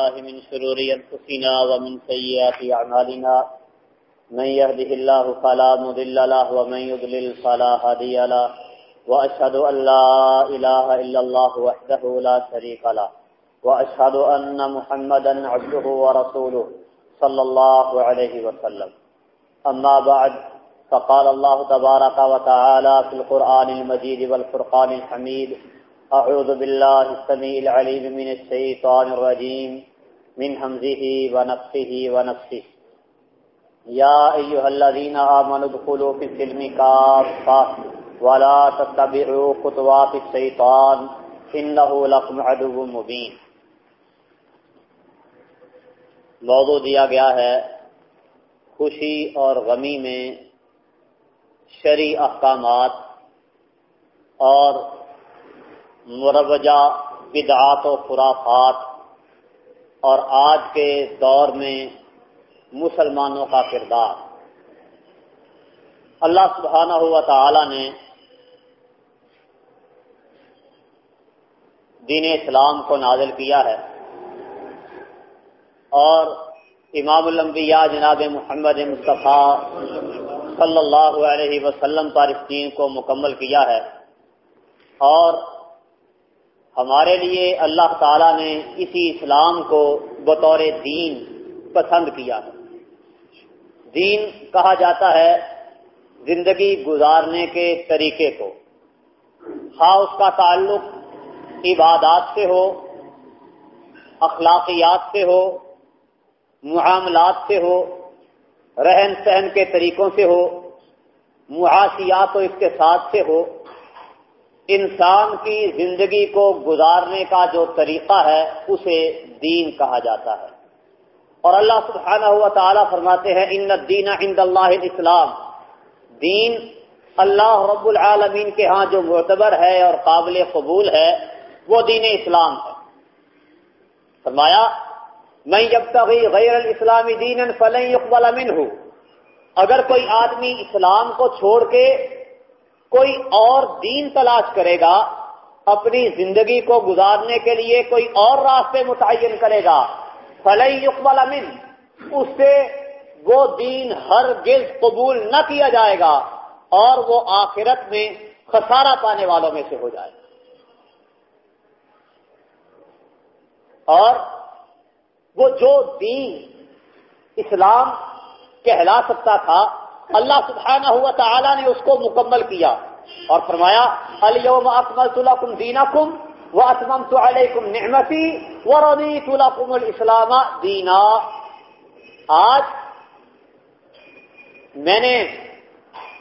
الله من شرور أنفسنا ومن سيئات أعمالنا من يهده الله فلا مضل له ومن يضلل فلا هادي له وأشهد أن لا إله إلا الله وحده لا شريك له وأشهد أن محمدا عبده ورسوله صلى الله عليه وسلم. أما بعد، فقال الله تبارك وتعالى في القرآن المجيد والفرقان الحميد أعوذ بالله السميع العليم من الشيطان الرجيم. من همزه ونفسه ونفسه يا أيها الذين آمنوا ادخلوا في السلم كافة ولا تتبعوا خطوات الشيطان إنه لكم عدو مبين. موضوع دیا گیا ہے خوشی اور غمی میں شرع احکامات اور مروجہ بدعات و خرافات اور آج کے دور میں مسلمانوں کا کردار۔ اللہ سبحانہ ہوا تعالی نے دین اسلام کو نازل کیا ہے اور امام الانبیاء جناب محمد مصطفیٰ صلی اللہ علیہ وسلم پر اس دین کو مکمل کیا ہے اور ہمارے لیے اللہ تعالی نے اسی اسلام کو بطور دین پسند کیا ہے۔ دین کہا جاتا ہے زندگی گزارنے کے طریقے کو۔ ہاں اس کا تعلق عبادات سے ہو، اخلاقیات سے ہو، معاملات سے ہو، رہن سہن کے طریقوں سے ہو، معاشیات و اقتصاد سے ہو۔ انسان کی زندگی کو گزارنے کا جو طریقہ ہے، اسے دین کہا جاتا ہے۔ اور اللہ سبحانہ ہوا تعالیٰ فرماتے ہیں، ان دین عند اللہ اسلام دین اللہ رب العالمین کے ہاں جو معتبر ہے اور قابل قبول ہے، وہ دین اسلام ہے۔ فرمایا میں جب تک غیر الاسلامی دین فلن يقبل منه اگر کوئی آدمی اسلام کو چھوڑ کے کوئی اور دین تلاش کرے گا، اپنی زندگی کو گزارنے کے لیے کوئی اور راستے متعین کرے گا۔ فلئی یقبل امن اس سے وہ دین ہر گز قبول نہ کیا جائے گا اور وہ آخرت میں خسارہ پانے والوں میں سے ہو جائے گا۔ اور وہ جو دین اسلام کہلا سکتا تھا اللہ سبحانہ ہوا تعالیٰ نے اس کو مکمل کیا اور فرمایا الیوم اکملت لکم دینکم و اتممت علیکم نعمتی و لکم الاسلام دینا آج میں نے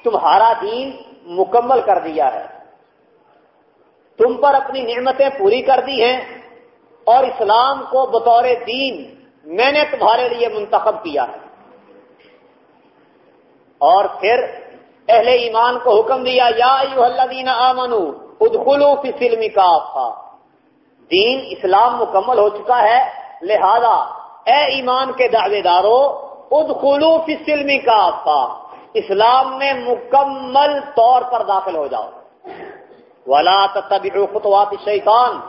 تمہارا دین مکمل کر دیا ہے۔ تم پر اپنی نعمتیں پوری کر دی ہیں اور اسلام کو بطور دین میں نے تمہارے لیے منتخب کیا ہے۔ اور پھر اہل ایمان کو حکم دیا، یا الذین آمنو ادخلوا فی السلم کافا دین اسلام مکمل ہو چکا ہے، لہذا اے ایمان کے دعوے دارو، ادخلوا فی السلم کافا اسلام میں مکمل طور پر داخل ہو جاؤ۔ ولا تتبعوا خطوات الشیطان۔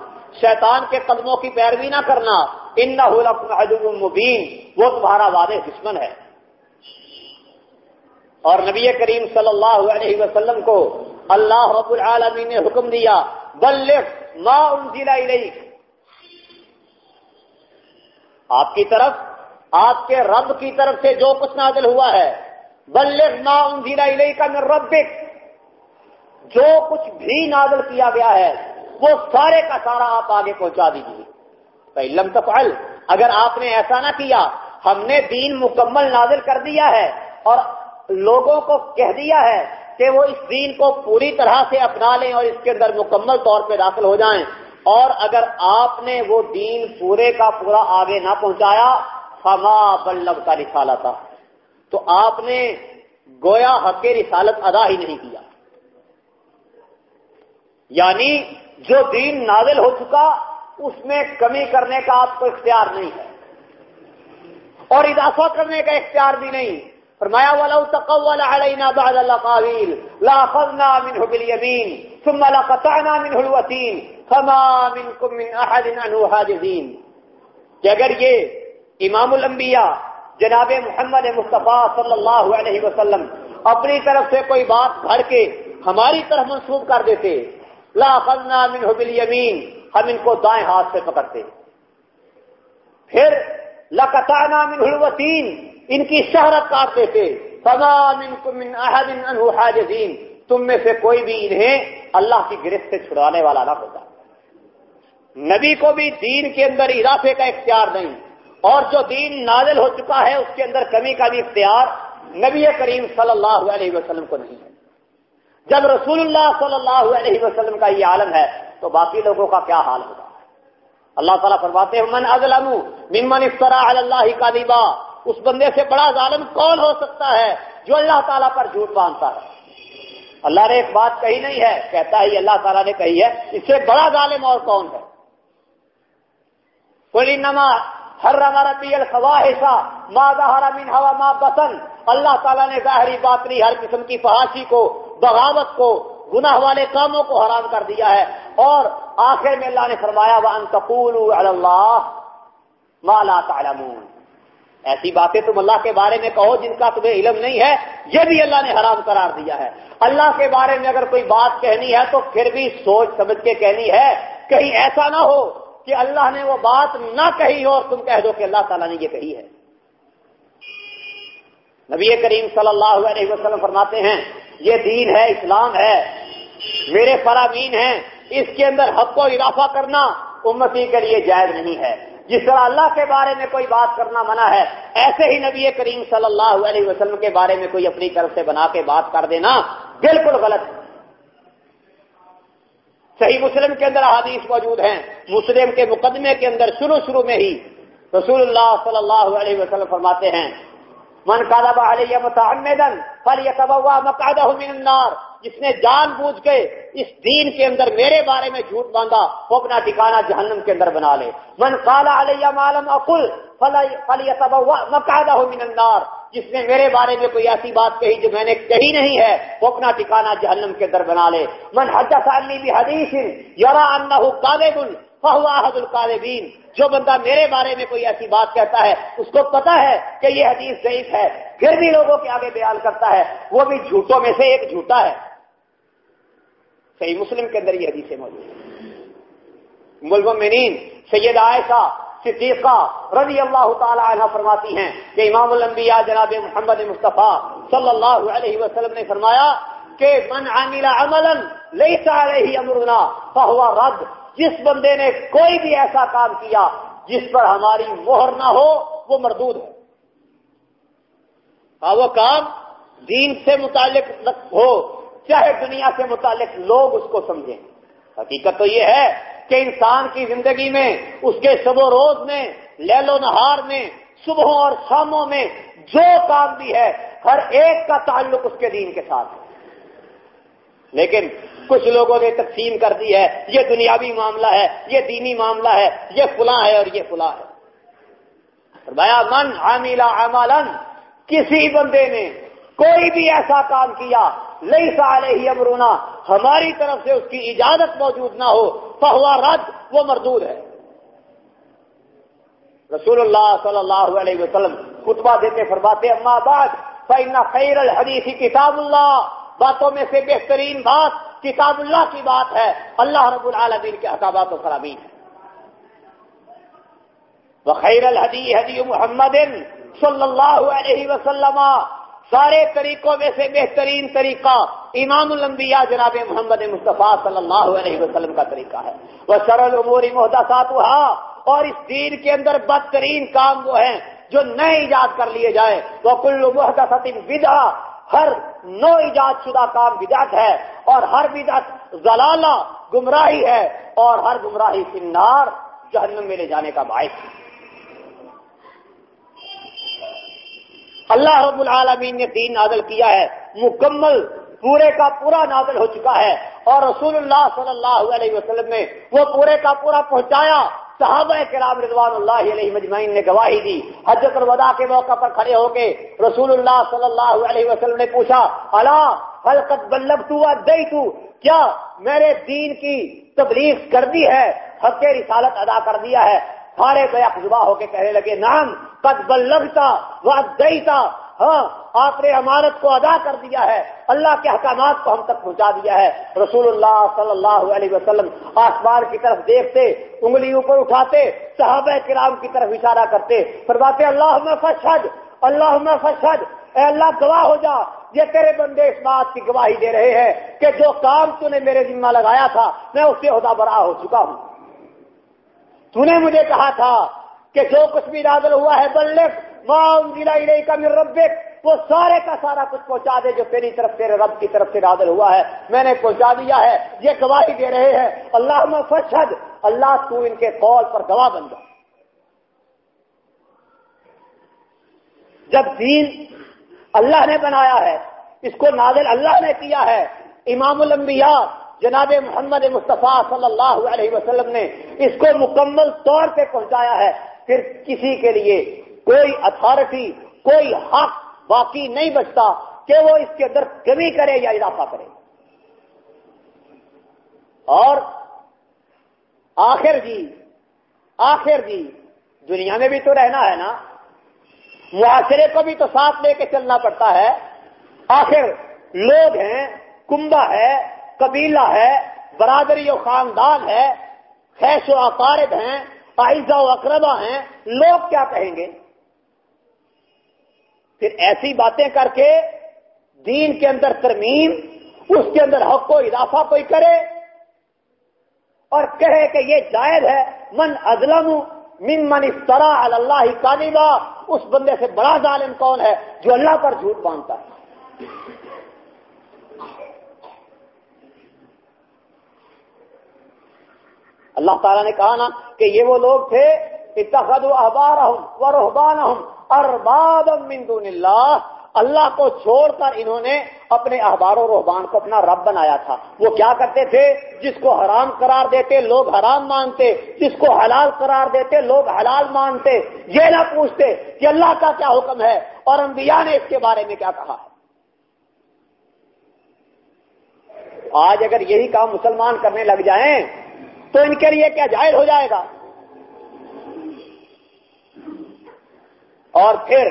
شیطان کے قدموں کی پیروی نہ کرنا۔ انہ لکم عدو مبین۔ وہ تمہارا واضح دشمن ہے۔ اور نبی کریم صلی اللہ علیہ وسلم کو اللہ رب العالمین نے حکم دیا، بلغ ما انزل الیک. آپ کی طرف، آپ کے رب کی طرف سے جو کچھ نازل ہوا ہے، بلغ ما انزل الیک من ربک. جو کچھ بھی نازل کیا گیا ہے، وہ سارے کا سارا آپ آگے پہنچا دیجیے پہلم تفعل، اگر آپ نے ایسا نہ کیا، ہم نے دین مکمل نازل کر دیا ہے اور لوگوں کو کہہ دیا ہے کہ وہ اس دین کو پوری طرح سے اپنا لیں اور اس کے اندر مکمل طور پہ داخل ہو جائیں۔ اور اگر آپ نے وہ دین پورے کا پورا آگے نہ پہنچایا، فما بلب کا رسالہ تھا تو آپ نے گویا حق رسالت ادا ہی نہیں کیا۔ یعنی جو دین نازل ہو چکا، اس میں کمی کرنے کا آپ کو اختیار نہیں ہے۔ اور اضافہ کرنے کا اختیار بھی نہیں۔ فرمایا، ولو تقول علينا بعد الاقاويل لاخذنا منه باليمين، ثم لقطعنا منه الوتين، فما منكم من احد عنه حاجزين. کہ اگر یہ امام الانبیاء، جناب محمد مصطفیٰ صلی اللہ علیہ وسلم، اپنی طرف سے کوئی بات گھڑ کے ہماری طرف منسوخ کر دیتے لا فلنا منہ بالیمین ہم ان کو دائیں ہاتھ سے پکڑتے۔ پھر لقطعنا منہ الوسین ان کی شہرت کاٹ دیتے فما من احد حاجزین تم میں سے کوئی بھی انہیں اللہ کی گرفت سے چھڑانے والا نہ ہوتا۔ نبی کو بھی دین کے اندر اضافے کا اختیار نہیں۔ اور جو دین نازل ہو چکا ہے، اس کے اندر کمی کا بھی اختیار نبی کریم صلی اللہ علیہ وسلم کو نہیں ہے۔ جب رسول اللہ صلی اللہ علیہ وسلم کا یہ عالم ہے، تو باقی لوگوں کا کیا حال ہوگا؟ اللہ تعالیٰ فرماتے ہیں، من ازلم ممن افطرا اللہ کا اس بندے سے بڑا ظالم کون ہو سکتا ہے جو اللہ تعالیٰ پر جھوٹ باندھتا ہے؟ اللہ نے ایک بات کہی نہیں ہے، کہتا ہے اللہ تعالیٰ نے کہی ہے، اس سے بڑا ظالم اور کون ہے؟ کوئی نما ہر ربی الخواہشا ماں ظاہر من ہوا ماں بسن اللہ تعالیٰ نے ظاہری باطنی ہر قسم کی فحاشی کو، بغاوت کو، گناہ والے کاموں کو حرام کر دیا ہے۔ اور آخر میں اللہ نے فرمایا وہ انتقول اللہ مالا تعلمون۔ ایسی باتیں تم اللہ کے بارے میں کہو جن کا تمہیں علم نہیں ہے، یہ بھی اللہ نے حرام قرار دیا ہے۔ اللہ کے بارے میں اگر کوئی بات کہنی ہے تو پھر بھی سوچ سمجھ کے کہنی ہے۔ کہیں ایسا نہ ہو کہ اللہ نے وہ بات نہ کہی ہو اور تم کہہ دو کہ اللہ تعالیٰ نے یہ کہی ہے۔ نبی کریم صلی اللہ علیہ وسلم فرماتے ہیں، یہ دین ہے، اسلام ہے، میرے فرامین ہیں، اس کے اندر حق و اضافہ کرنا امتی کے لیے جائز نہیں ہے۔ جس طرح اللہ کے بارے میں کوئی بات کرنا منع ہے، ایسے ہی نبی کریم صلی اللہ علیہ وسلم کے بارے میں کوئی اپنی طرف سے بنا کے بات کر دینا بالکل غلط صحیح مسلم کے اندر حادیث موجود ہیں۔ مسلم کے مقدمے کے اندر شروع شروع میں ہی رسول اللہ صلی اللہ علیہ وسلم فرماتے ہیں، من علیہ متعمدن فلیتبوا مقعدہ من النار جس نے جان بوجھ کے اس دین کے اندر میرے بارے میں جھوٹ باندھا، وہ اپنا ٹھکانا جہنم کے اندر بنا لے۔ من قال علیہ معلوم اقل فلیتبوا مقعدہ من النار۔ جس نے میرے بارے میں کوئی ایسی بات کہی جو میں نے کہی نہیں ہے، وہ اپنا ٹھکانا جہنم کے اندر بنا لے۔ من حدث عنی بحدیث، یرا انه قاذب فهو احد القاذبین جو بندہ میرے بارے میں کوئی ایسی بات کہتا ہے، اس کو پتا ہے کہ یہ حدیث ضعیف ہے۔ پھر بھی لوگوں کے آگے بیان کرتا ہے، وہ بھی جھوٹوں میں سے ایک جھوٹا ہے۔ صحیح مسلم کے اندر یہ حدیثیں موجود ہیں۔ ملمنین سید عائشہ، صدیقہ رضی اللہ تعالی عنہ فرماتی ہیں کہ امام الانبیاء جناب محمد مصطفیٰ صلی اللہ علیہ وسلم نے فرمایا کہ من عامل عملا لیس علیہ امرنا فہو رد۔ جس بندے نے کوئی بھی ایسا کام کیا جس پر ہماری مہر نہ ہو، وہ مردود ہے۔ ہاں وہ کام دین سے متعلق ہو۔ چاہے دنیا سے متعلق لوگ اس کو سمجھیں۔ حقیقت تو یہ ہے کہ انسان کی زندگی میں اس کے شب و روز میں، لیل و نہار میں، صبحوں اور شاموں میں جو کام بھی ہے، ہر ایک کا تعلق اس کے دین کے ساتھ ہے۔ لیکن کچھ لوگوں نے تقسیم کر دی ہے، یہ دنیاوی معاملہ ہے، یہ دینی معاملہ ہے، یہ فلاں ہے اور یہ فلاں ہے۔ بھیا من عاملہ عمالن کسی بندے نے کوئی بھی ایسا کام کیا لئی سارے ہی امرونا ہماری طرف سے اس کی اجازت موجود نہ ہو فہوا رد، وہ مردود ہے۔ رسول اللہ صلی اللہ علیہ وسلم خطبہ دیتے فرماتے اما بعد، فإن خیر الحدیث کتاب اللہ باتوں میں سے بہترین بات کتاب اللہ کی بات ہے۔ اللہ رب العالمین کے احکامات و فرامین ہے وخیر الحدی حدی محمد صلی اللہ علیہ وسلم۔ سارے طریقوں میں سے بہترین طریقہ امام الانبیاء جناب محمد مصطفیٰ صلی اللہ علیہ وسلم کا طریقہ ہے۔ وہ سرل عمور محدثات اور اس دین کے اندر بدترین کام وہ ہیں جو نئے ایجاد کر لیے جائے وہ کل محدثت بدا ہر نو ایجاد شدہ کام بدعت ہے، اور ہر بدعت زلالہ گمراہی ہے، اور ہر گمراہی سنار جہنم میں لے جانے کا باعث۔ ہے اللہ رب العالمین نے دین نازل کیا ہے، مکمل پورے کا پورا نازل ہو چکا ہے۔ اور رسول اللہ صلی اللہ علیہ وسلم نے وہ پورے کا پورا پہنچایا۔ صحابہ کرام رضوان اللہ علیہ مجمعین نے گواہی دی۔ حجت الوداع کے موقع پر کھڑے ہو کے رسول اللہ صلی اللہ علیہ وسلم نے پوچھا اللہ حلقت بلب تو دئی تو کیا میرے دین کی تبلیغ کر دی ہے؟ حق رسالت ادا کر دیا ہے۔ سارے بیک زبا ہو کے کہنے لگے نام قد بلغتا وعدیتا ہاں آپ نے امانت کو ادا کر دیا ہے، اللہ کے احکامات کو ہم تک پہنچا دیا ہے۔ رسول اللہ صلی اللہ علیہ وسلم آسمان کی طرف دیکھتے انگلی اوپر اٹھاتے، صحابہ کرام کی طرف اشارہ کرتے، فرماتے اللہ میں فشد اللہ میں فشد اے اللہ گواہ ہو جا، یہ تیرے بندے اس بات کی گواہی دے رہے ہیں کہ جو کام تو نے میرے ذمہ لگایا تھا، میں اس سے عہدہ برا ہو چکا ہوں۔ تو نے مجھے کہا تھا کہ جو کچھ بھی نازل ہوا ہے بلک ماں کا میرے ربک، وہ سارے کا سارا کچھ پہنچا دے جو تیری طرف، تیرے رب کی طرف سے نازل ہوا ہے۔ میں نے پہنچا دیا ہے، یہ گواہی دے رہے ہیں۔ اللہ میں فشد اللہ تو ان کے قول پر گواہ بن جا۔ جب دین اللہ نے بنایا ہے، اس کو نازل اللہ نے کیا ہے۔ امام الانبیاء جناب محمد مصطفیٰ صلی اللہ علیہ وسلم نے اس کو مکمل طور پہ پہنچایا ہے۔ پھر کسی کے لیے کوئی اتھارٹی، کوئی حق باقی نہیں بچتا کہ وہ اس کے اندر کمی کرے یا اضافہ کرے۔ اور آخر جی آخر جی دنیا میں بھی تو رہنا ہے نا۔ معاشرے کو بھی تو ساتھ لے کے چلنا پڑتا ہے۔ آخر لوگ ہیں کنبا ہے۔ قبیلہ ہے، برادری و خاندان ہے، خیش و اقارب ہیں آئزہ و اقربا ہیں، لوگ کیا کہیں گے؟ پھر ایسی باتیں کر کے دین کے اندر ترمیم، اس کے اندر حق کو اضافہ کوئی کرے اور کہے کہ یہ جائز ہے، من ازلم من من افطرا اللہ کالبا اس بندے سے بڑا ظالم کون ہے جو اللہ پر جھوٹ باندھتا ہے؟ اللہ تعالیٰ نے کہا نا کہ یہ وہ لوگ تھے، اتخذوا احبارهم ورهبانهم اربابا من دون اللہ۔ اللہ کو چھوڑ کر انہوں نے اپنے احبار و رحبان کو اپنا رب بنایا تھا۔ وہ کیا کرتے تھے؟ جس کو حرام قرار دیتے لوگ حرام مانتے، جس کو حلال قرار دیتے لوگ حلال مانتے۔ یہ نہ پوچھتے کہ اللہ کا کیا حکم ہے اور انبیاء نے اس کے بارے میں کیا کہا آج اگر یہی کام مسلمان کرنے لگ جائیں تو ان کے لیے کیا جائز ہو جائے گا۔ اور پھر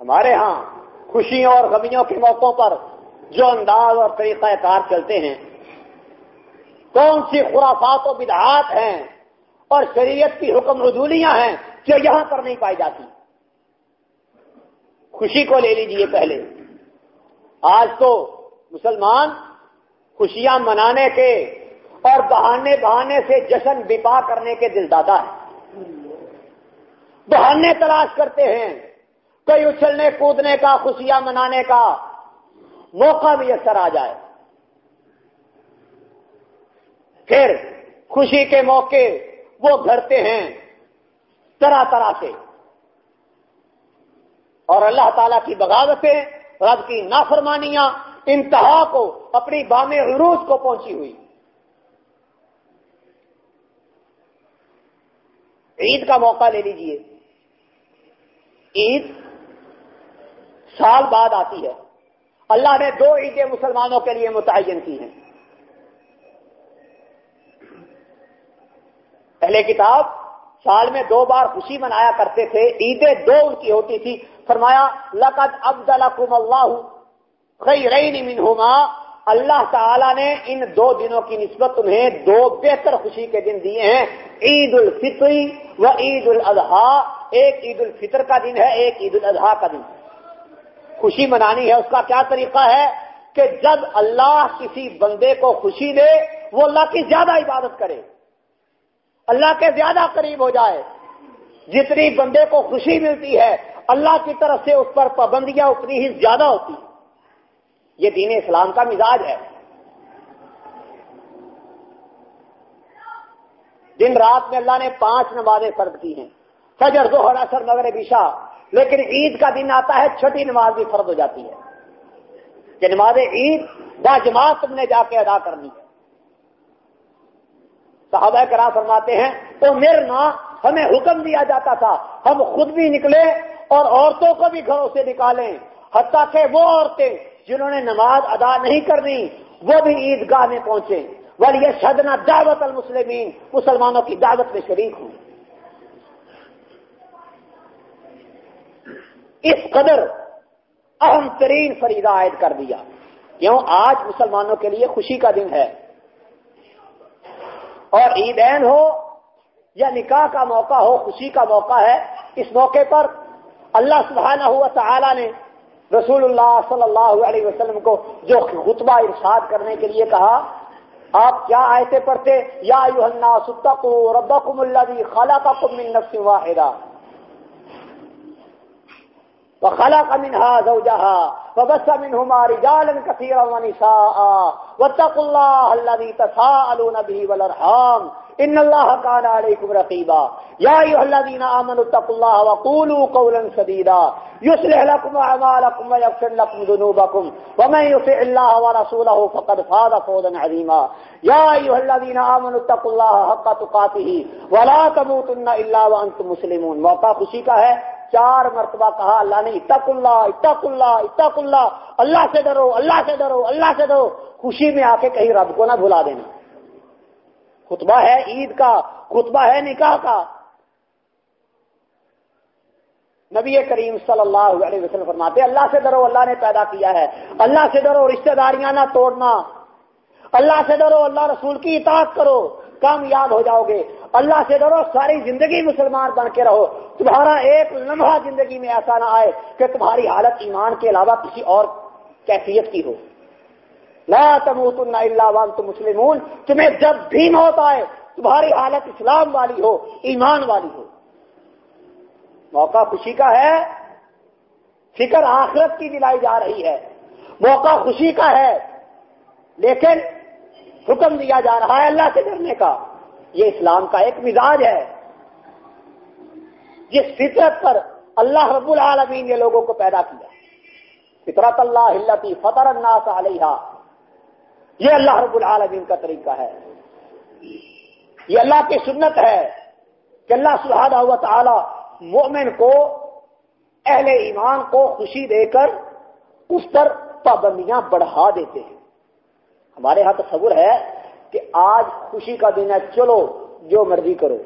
ہمارے ہاں خوشیوں اور غمیوں کے موقعوں پر جو انداز اور طریقہ کار چلتے ہیں، کون سی خرافات و بدعات ہیں اور شریعت کی حکم رجولیاں ہیں جو یہاں پر نہیں پائی جاتی؟ خوشی کو لے لیجیے پہلے۔ آج تو مسلمان خوشیاں منانے کے اور بہانے بہانے سے جشن بپا کرنے کے دل دادا ہے بہانے تلاش کرتے ہیں۔ کوئی اچھلنے کودنے کا، خوشیاں منانے کا موقع بھی اثر آ جائے۔ پھر خوشی کے موقع وہ گھرتے ہیں طرح طرح سے۔ اور اللہ تعالی کی بغاوتیں، رب کی نافرمانیاں، انتہا کو، اپنی بام عروج کو پہنچی ہوئی۔ عید کا موقع لے لیجیے۔ عید سال بعد آتی ہے۔ اللہ نے دو عیدیں مسلمانوں کے لیے متعین کی ہیں۔ پہلے کتاب سال میں دو بار خوشی منایا کرتے تھے، عیدیں دو ان کی ہوتی تھی۔ فرمایا، لقد ابدلکم اللہ خیرین منہما اللہ تعالی نے ان دو دنوں کی نسبت تمہیں دو بہتر خوشی کے دن دیے ہیں۔ عید الفطری و عید الاضحیٰ۔ ایک عید الفطر کا دن ہے، ایک عید الاضحیٰ کا دن۔ خوشی منانی ہے، اس کا کیا طریقہ ہے؟ کہ جب اللہ کسی بندے کو خوشی دے، وہ اللہ کی زیادہ عبادت کرے۔ اللہ کے زیادہ قریب ہو جائے۔ جتنی بندے کو خوشی ملتی ہے، اللہ کی طرف سے اس پر پابندیاں اتنی ہی زیادہ ہوتی یہ دین اسلام کا مزاج ہے۔ دن رات میں اللہ نے پانچ نمازیں فرض کی ہیں۔ فجر دو اثر مغرب، عشاء۔ لیکن عید کا دن آتا ہے، چھٹی نماز بھی فرض ہو جاتی ہے۔ کہ نماز عید با جماعت تم نے جا کے ادا کرنی ہے صحابہ کرا فرماتے ہیں، تو میرے ماں ہمیں حکم دیا جاتا تھا، ہم خود بھی نکلے اور عورتوں کو بھی گھروں سے نکالیں۔ حتیٰ کہ وہ عورتیں جنہوں نے نماز ادا نہیں کرنی، وہ بھی عید گاہ میں پہنچے۔ والی شدنا دعوت المسلمین مسلمانوں کی دعوت میں شریک ہوں۔ اس قدر اہم ترین فریضہ عائد کر دیا۔ کیوں؟ آج مسلمانوں کے لیے خوشی کا دن ہے۔ اور عیدین ہو یا نکاح کا موقع ہو، خوشی کا موقع ہے، اس موقع پر اللہ سبحانہ ہوا تعالی نے رسول اللہ صلی اللہ علیہ وسلم کو جو خطبہ ارشاد کرنے کے لیے کہا، آپ کیا آیتیں پڑھتے؟ یا الناس اتقوا ربکم الذی خلقکم من نفس واحدہ۔ وخلق منها زوجها فبس منهما رجالا كثيرا ونساء. واتقوا الله الذي تساءلون به والارحام ان الله كان عليكم رقيبا. يا ايها الذين امنوا اتقوا الله وقولوا قولا سديدا. يصلح لكم اعمالكم ويغفر لكم ذنوبكم. ومن يطع الله ورسوله فقد فاز فوزا عظيما. يا ايها الذين امنوا اتقوا الله حق تقاته. ولا تموتن الا وانتم مسلمون. موقع خوشی کا ہے. چار مرتبہ کہا، اللہ نے اتق اللہ اتق اللہ اتق اللہ اللہ سے ڈرو، اللہ سے ڈرو، اللہ سے ڈرو۔ خوشی میں آ کے کہیں رب کو نہ بھلا دینا۔ خطبہ ہے عید کا، خطبہ ہے نکاح کا۔ نبی کریم صلی اللہ علیہ وسلم فرماتے اللہ سے ڈرو، اللہ نے پیدا کیا ہے۔ اللہ سے ڈرو، رشتہ داریاں نہ توڑنا۔ اللہ سے ڈرو، اللہ رسول کی اطاعت کرو۔ کامیاب ہو جاؤ گے۔ اللہ سے ڈرو، ساری زندگی مسلمان بن کے رہو۔ تمہارا ایک لمحہ زندگی میں ایسا نہ آئے کہ تمہاری حالت ایمان کے علاوہ کسی اور کیفیت کی ہو۔ لا تموتن الا وانتم مسلمون۔ تمہیں جب بھی موت آئے، تمہاری حالت اسلام والی ہو، ایمان والی ہو۔ موقع خوشی کا ہے، فکر آخرت کی دلائی جا رہی ہے۔ موقع خوشی کا ہے، لیکن حکم دیا جا رہا ہے اللہ سے ڈرنے کا۔ یہ اسلام کا ایک مزاج ہے۔ جس فطرت پر اللہ رب العالمین نے لوگوں کو پیدا کیا۔ فطرت اللہ ہلتی فطر الناس علیہ یہ اللہ رب العالمین کا طریقہ ہے۔ یہ اللہ کی سنت ہے کہ اللہ سبحانہ ہوا تعالی مومن کو، اہل ایمان کو خوشی دے کر اس پر پابندیاں بڑھا دیتے ہیں۔ ہمارے ہاں تصور ہے کہ آج خوشی کا دن ہے، چلو جو مرضی کرو۔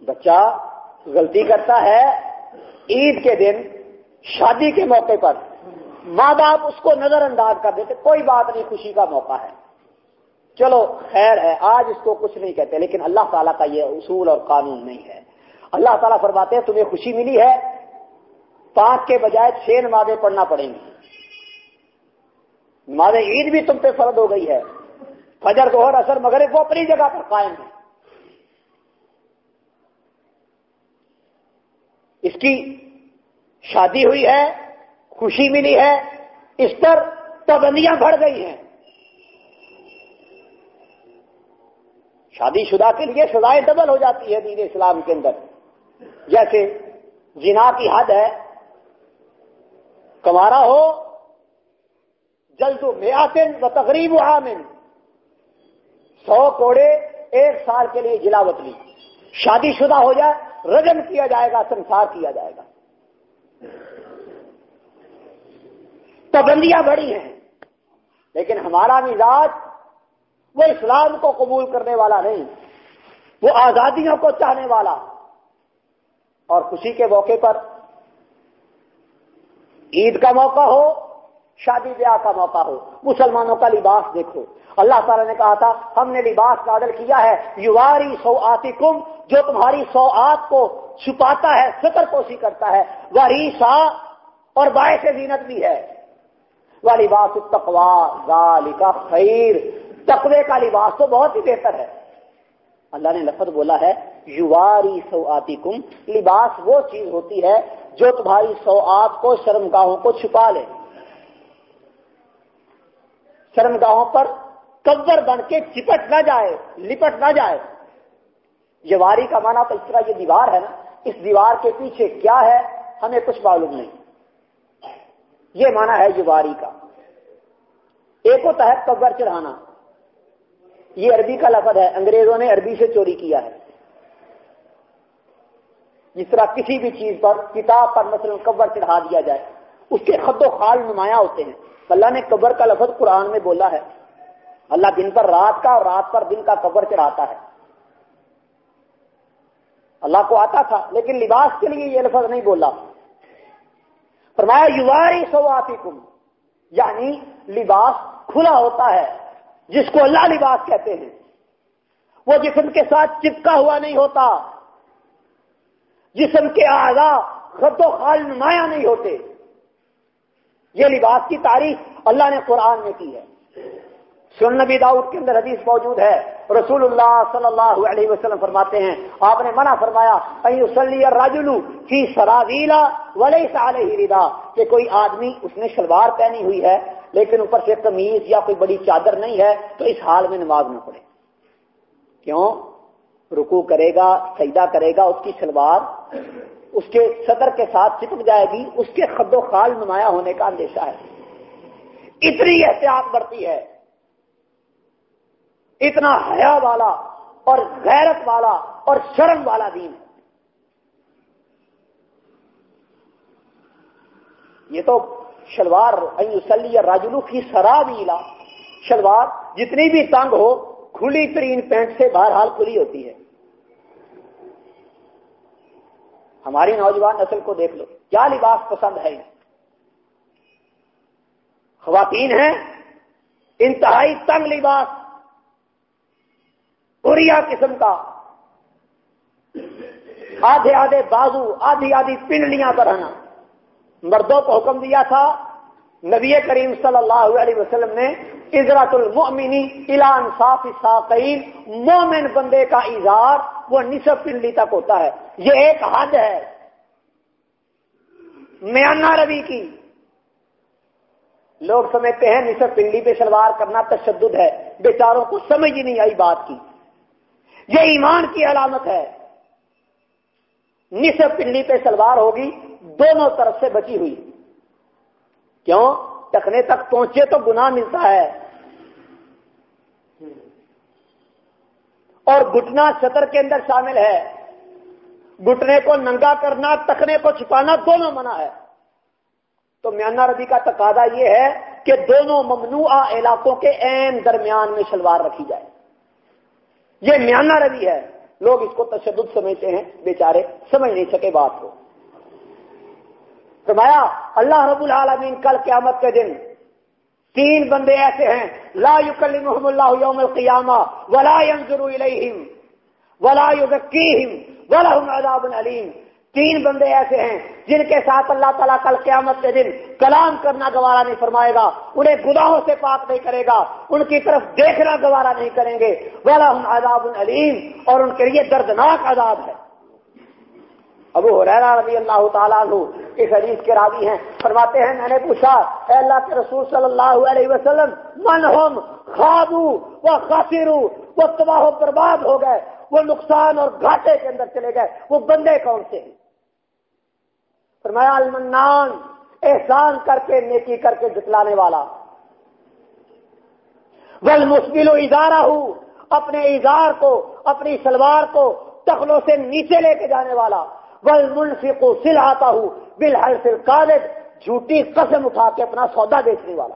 بچہ غلطی کرتا ہے عید کے دن، شادی کے موقع پر۔ ماں باپ اس کو نظر انداز کر دیتے، کوئی بات نہیں، خوشی کا موقع ہے۔ چلو، خیر ہے، آج اس کو کچھ نہیں کہتے، لیکن اللہ تعالیٰ کا یہ اصول اور قانون نہیں ہے۔ اللہ تعالیٰ فرماتے ہیں، تمہیں خوشی ملی ہے پانچ کے بجائے چھ نمازیں پڑھنا پڑیں گی۔ نماز عید بھی تم پہ فرد ہو گئی ہے۔ فجر دوہر اثر مغرب وہ اپنی جگہ پر قائم ہے اس کی شادی ہوئی ہے، خوشی ملی ہے اس پر پابندیاں بڑھ گئی ہیں۔ شادی شدہ کے لیے سزائیں ڈبل ہو جاتی ہے دین اسلام کے اندر۔ جیسے جنا کی حد ہے کمارا ہو جلد میاسن و تقریب عامن۔ سو کوڑے ایک سال کے لیے جلاوت لی۔ شادی شدہ ہو جائے، رجم کیا جائے گا، سنسار کیا جائے گا۔ پابندیاں بڑی ہیں، لیکن ہمارا مزاج وہ اسلام کو قبول کرنے والا نہیں، وہ آزادیوں کو چاہنے والا۔ اور خوشی کے موقع پر عید کا موقع ہو، شادی بیاہ کا موقع ہو، مسلمانوں کا لباس دیکھو۔ اللہ تعالیٰ نے کہا تھا، ہم نے لباس نادل کیا ہے، یواری سو آتی کم جو تمہاری سو آت کو چھپاتا ہے، فکر پوشی کرتا ہے۔ وہ ریسا اور باعث زینت بھی ہے۔ وہ لباس تقوا گال کا خیر تقوی کا لباس تو بہت ہی بہتر ہے۔ اللہ نے لفظ بولا ہے یواری سو آتی کم لباس وہ چیز ہوتی ہے جو تمہاری سوآت کو شرمگاہوں کو چھپا لے۔ شرمگاہوں پر کبر بن کے چپٹ نہ جائے، لپٹ نہ جائے۔ جواری کا مانا تو اس طرح یہ دیوار ہے نا، اس دیوار کے پیچھے کیا ہے ہمیں کچھ معلوم نہیں۔ یہ مانا ہے جواری کا۔ ایک ہوتا ہے کبر چڑھانا۔ یہ عربی کا لفظ ہے، انگریزوں نے عربی سے چوری کیا ہے۔ جس طرح کسی بھی چیز پر، کتاب پر مثلا کور چڑھا دیا جائے، اس کے خط و خال نمایاں ہوتے ہیں۔ اللہ نے قبر کا لفظ قرآن میں بولا ہے۔ اللہ دن پر رات کا اور رات پر دن کا قبر چڑھاتا ہے۔ اللہ کو آتا تھا، لیکن لباس کے لیے یہ لفظ نہیں بولا۔ فرمایا، یواری سو آتی کم یعنی لباس کھلا ہوتا ہے، جس کو اللہ لباس کہتے ہیں۔ وہ جسم کے ساتھ چپکا ہوا نہیں ہوتا۔ جسم کے اعضا خد و خال نمایاں نہیں ہوتے۔ یہ لباس کی تعریف اللہ نے قرآن میں کی ہے۔ سن نبی داؤد کے اندر حدیث موجود ہے۔ رسول اللہ صلی اللہ علیہ وسلم فرماتے ہیں، آپ نے منع فرمایا راجلو کی سراویلا ولی سال ردا کہ کوئی آدمی اس نے شلوار پہنی ہوئی ہے، لیکن اوپر سے قمیض یا کوئی بڑی چادر نہیں ہے، تو اس حال میں نماز نہ پڑے کیوں؟ رکو کرے گا، سجدہ کرے گا، اس کی شلوار اس کے صدر کے ساتھ چپک جائے گی، اس کے خد و خال نمایاں ہونے کا اندیشہ ہے۔ اتنی احتیاط بڑھتی ہے۔ اتنا حیا والا اور غیرت والا اور شرم والا دین۔ یہ تو شلوار سلی یا راجلو کی سرابیلا شلوار جتنی بھی تنگ ہو، کھلی ترین پینٹ سے بہرحال کھلی ہوتی ہے۔ ہماری نوجوان نسل کو دیکھ لو، کیا لباس پسند ہے؟ خواتین ہیں، انتہائی تنگ لباس پوریا قسم کا۔ آدھے آدھے بازو، آدھی آدھی پنڈلیاں رہنا مردوں کو حکم دیا تھا، نبی کریم صلی اللہ علیہ وسلم نے عزرت المؤمنی الان صاف ساقین مومن بندے کا اظہار وہ نصف پنڈلی تک ہوتا ہے۔ یہ ایک حد ہے۔ میانہ روی کی۔ لوگ سمجھتے ہیں نصف پنڈلی پہ شلوار کرنا تشدد ہے۔ بیچاروں کو سمجھ ہی نہیں آئی بات کی۔ یہ ایمان کی علامت ہے۔ نصف پنڈلی پہ سلوار ہوگی، دونوں طرف سے بچی ہوئی۔ کیوں؟ ٹکنے تک پہنچے تو گناہ ملتا ہے۔ اور گٹنا سطر کے اندر شامل ہے۔ گٹنے کو ننگا کرنا تکنے کو چھپانا دونوں منع ہے۔ تو میانہ ربی کا تقاضا یہ ہے کہ دونوں ممنوع علاقوں کے عین درمیان میں شلوار رکھی جائے۔ یہ میانہ روی ہے۔ لوگ اس کو تشدد سمجھتے ہیں۔ بیچارے، سمجھ نہیں سکے بات کو۔ فرمایا، اللہ رب العالمین کل قیامت کے دن تین بندے ایسے ہیں، لا یکلمہم اللہ یوم القیامہ ولا ينظر الیہم ولا یزکیہم ولہم عذاب علیم۔ تین بندے ایسے ہیں جن کے ساتھ اللہ تعالیٰ کل قیامت کے دن کلام کرنا گوارا نہیں فرمائے گا، انہیں گناہوں سے پاک نہیں کرے گا، ان کی طرف دیکھنا گوارا نہیں کریں گے۔ والا عذاب العلیم اور ان کے لیے دردناک عذاب ہے۔ ابو حریرا رضی اللہ تعالیٰ عنہ اس حدیث کے راوی ہیں۔ فرماتے ہیں، میں نے پوچھا، اے اللہ کے رسول صلی اللہ علیہ وسلم، من ہم خوابو و خاصرو وہ تباہ و برباد ہو گئے، وہ نقصان اور گھاٹے کے اندر چلے گئے، وہ بندے کون سے ہیں؟ فرمایا، المنان، احسان کر کے، نیکی کر کے جتلانے والا۔ ول مشکل و اظہارہ ہوں اپنے اظہار کو، اپنی سلوار کو تخلوں سے نیچے لے کے جانے والا۔ ول منفی کو سل ہوں جھوٹی قسم اٹھا کے اپنا سودا بیچنے والا۔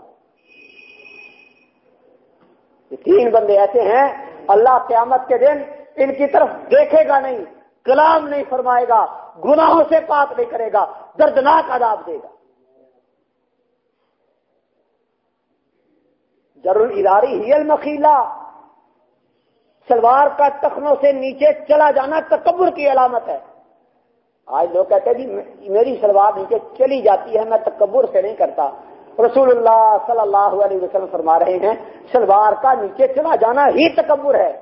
یہ تین بندے ایسے ہیں، اللہ قیامت کے دن ان کی طرف دیکھے گا نہیں، کلام نہیں فرمائے گا، گناہوں سے پاک نہیں کرے گا، دردناک عذاب دے گا۔ ضرور اداری ہی المخیلا سلوار کا تخنوں سے نیچے چلا جانا تکبر کی علامت ہے۔ آج لوگ کہتے ہیں جی میری سلوار نیچے چلی جاتی ہے، میں تکبر سے نہیں کرتا۔ رسول اللہ صلی اللہ علیہ وسلم فرما رہے ہیں، سلوار کا نیچے چلا جانا ہی تکبر ہے۔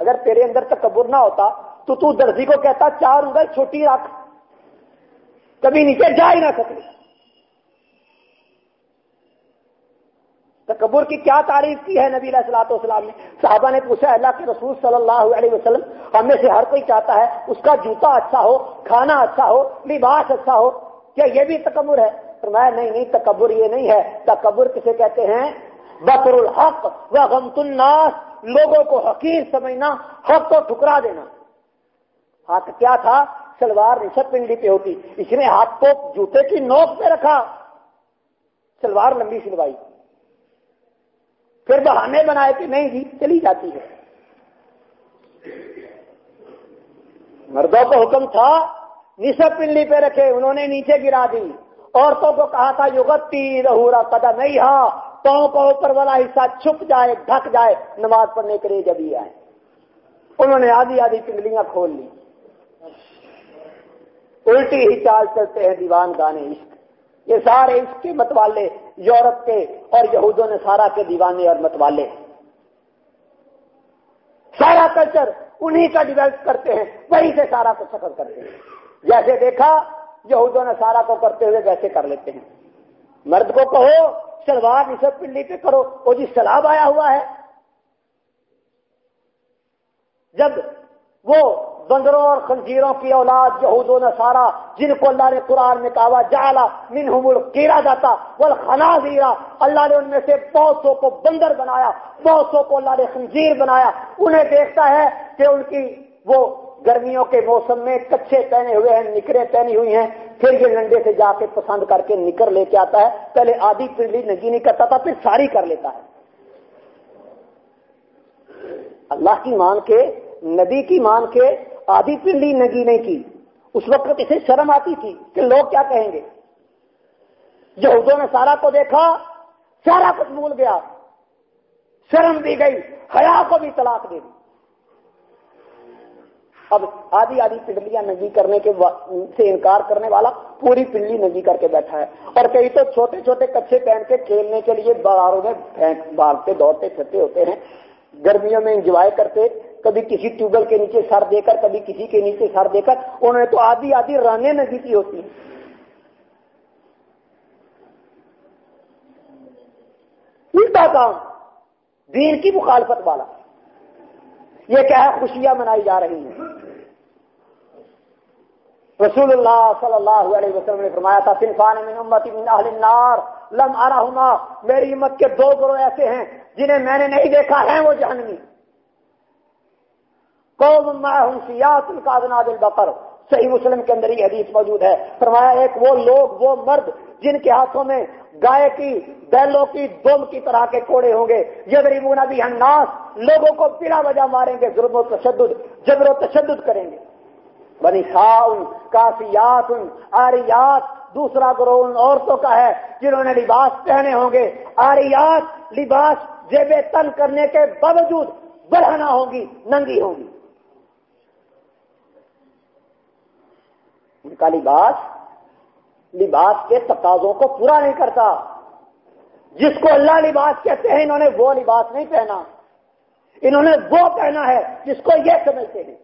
اگر تیرے اندر تکبر نہ ہوتا تو تو درزی کو کہتا، چار ادھر چھوٹی رکھ، کبھی نیچے جا ہی نہ سکے تکبر کی کیا تعریف کی ہے نبی علیہ والسلام نے؟ صحابہ نے پوچھا، اللہ کے رسول صلی اللہ علیہ وسلم، ہم میں سے ہر کوئی چاہتا ہے اس کا جوتا اچھا ہو، کھانا اچھا ہو، لباس اچھا ہو، کیا یہ بھی تکبر ہے؟ فرمایا، نہیں نہیں، تکبر یہ نہیں ہے۔ تکبر کسے کہتے ہیں؟ بکر الحق و غمت الناس، لوگوں کو حقیر سمجھنا، حق کو ٹھکرا دینا۔ حق کیا تھا؟ سلوار نصب پنڈلی پہ ہوتی۔ اس نے ہاتھ کو جوتے کی نوک پہ رکھا۔ سلوار لمبی سلوائی۔ پھر بہانے بنائے کہ نہیں جی چلی جاتی ہے۔ مردوں کو حکم تھا نصب پنڈلی پہ رکھے، انہوں نے نیچے گرا دی۔ عورتوں کو کہا تھا یوگتی رہورا قدم نہیں ہاں پاؤں کا اوپر والا حصہ چھپ جائے، ڈھک جائے، نماز پڑھنے کے لیے جب ہی آئے۔ انہوں نے آدھی آدھی پنڈلیاں کھول لی۔ الٹی ہی چال چلتے ہیں، دیوان گانے عشق۔ یہ سارے اس کے متوالے یورپ کے اور یہودوں نے سارا کے دیوانے اور متوالے سارا کلچر انہی کا ڈیولپ کرتے ہیں، وہیں سے سارا کو سفر کرتے ہیں. جیسے دیکھا، یہودوں نے سارا کو کرتے ہوئے ویسے کر لیتے ہیں. مرد کو کہو سلوار سب پنڈلی پہ کرو، وہ جی سلاب آیا ہوا ہے، جب وہ بندروں اور خنزیروں کی اولاد، یہود و نصارہ، جن کو اللہ نے قرآن میں کہا جالا من حمل کیرا جاتا بول اللہ نے ان میں سے بہت سو کو بندر بنایا بہت سو کو اللہ نے خنزیر بنایا۔ انہیں دیکھتا ہے کہ ان کی وہ گرمیوں کے موسم میں کچھے پہنے ہوئے ہیں نکرے پہنی ہوئی ہیں، پھر یہ لنڈے سے جا کے پسند کر کے نکر لے کے آتا ہے۔ پہلے آدھی پنڈلی نگی نہیں کرتا تھا، پھر ساری کر لیتا ہے۔ اللہ کی مان کے ندی کی مان کے آدھی پنڈلی نگی کی۔ اس وقت اسے شرم آتی تھی کہ لوگ کیا کہیں گے۔ یہودوں نے سارا کو دیکھا، سارا کچھ بھول گیا۔ شرم دی گئی، حیا کو بھی طلاق دے دی۔ اب آدھی آدھی پنڈلیاں نگی کرنے کے سے انکار کرنے والا پوری پنڈلی نگی کر کے بیٹھا ہے۔ اور کئی تو چھوٹے چھوٹے کچھے پہن کے کھیلنے کے لیے بازاروں میں بھاگتے دوڑتے پھرتے ہوتے ہیں۔ گرمیوں میں انجوائے کرتے کبھی کسی ٹیوبل کے نیچے سر دے کر، کبھی کسی کے نیچے سر دے کر، انہوں نے تو آدھی آدھی رانے نگی کی ہوتی۔ ہیں الٹا کام۔ دین کی مخالفت والا۔ یہ کیا ہے؟ خوشیاں منائی جا رہی ہیں۔ رسول اللہ صلی اللہ علیہ وسلم نے فرمایا تھا، صنفان من امتی من اہل النار لم ارہما میری امت کے دو گروہ ایسے ہیں جنہیں میں نے نہیں دیکھا ہے وہ جہنمی۔ قوم معہم سیات القادناد البقر صحیح مسلم کے اندر یہ حدیث موجود ہے۔ فرمایا ایک وہ لوگ، وہ مرد جن کے ہاتھوں میں گائے کی، بیلوں کی دم کی طرح کے کوڑے ہوں گے یہ غریب نبی اناس لوگوں کو بلا وجہ ماریں گے، ظلم و تشدد، جبر و تشدد کریں گے۔ بنی ساؤن کافیات آریات، دوسرا گروہ ان عورتوں کا ہے جنہوں نے لباس پہنے ہوں گے۔ آریات لباس جیب تن کرنے کے باوجود بڑھانا ہوگی ننگی ہوگی ان کا لباس لباس کے تقاضوں کو پورا نہیں کرتا۔ جس کو اللہ لباس کہتے ہیں، انہوں نے وہ لباس نہیں پہنا۔ انہوں نے وہ پہنا ہے جس کو یہ سمجھتے ہیں۔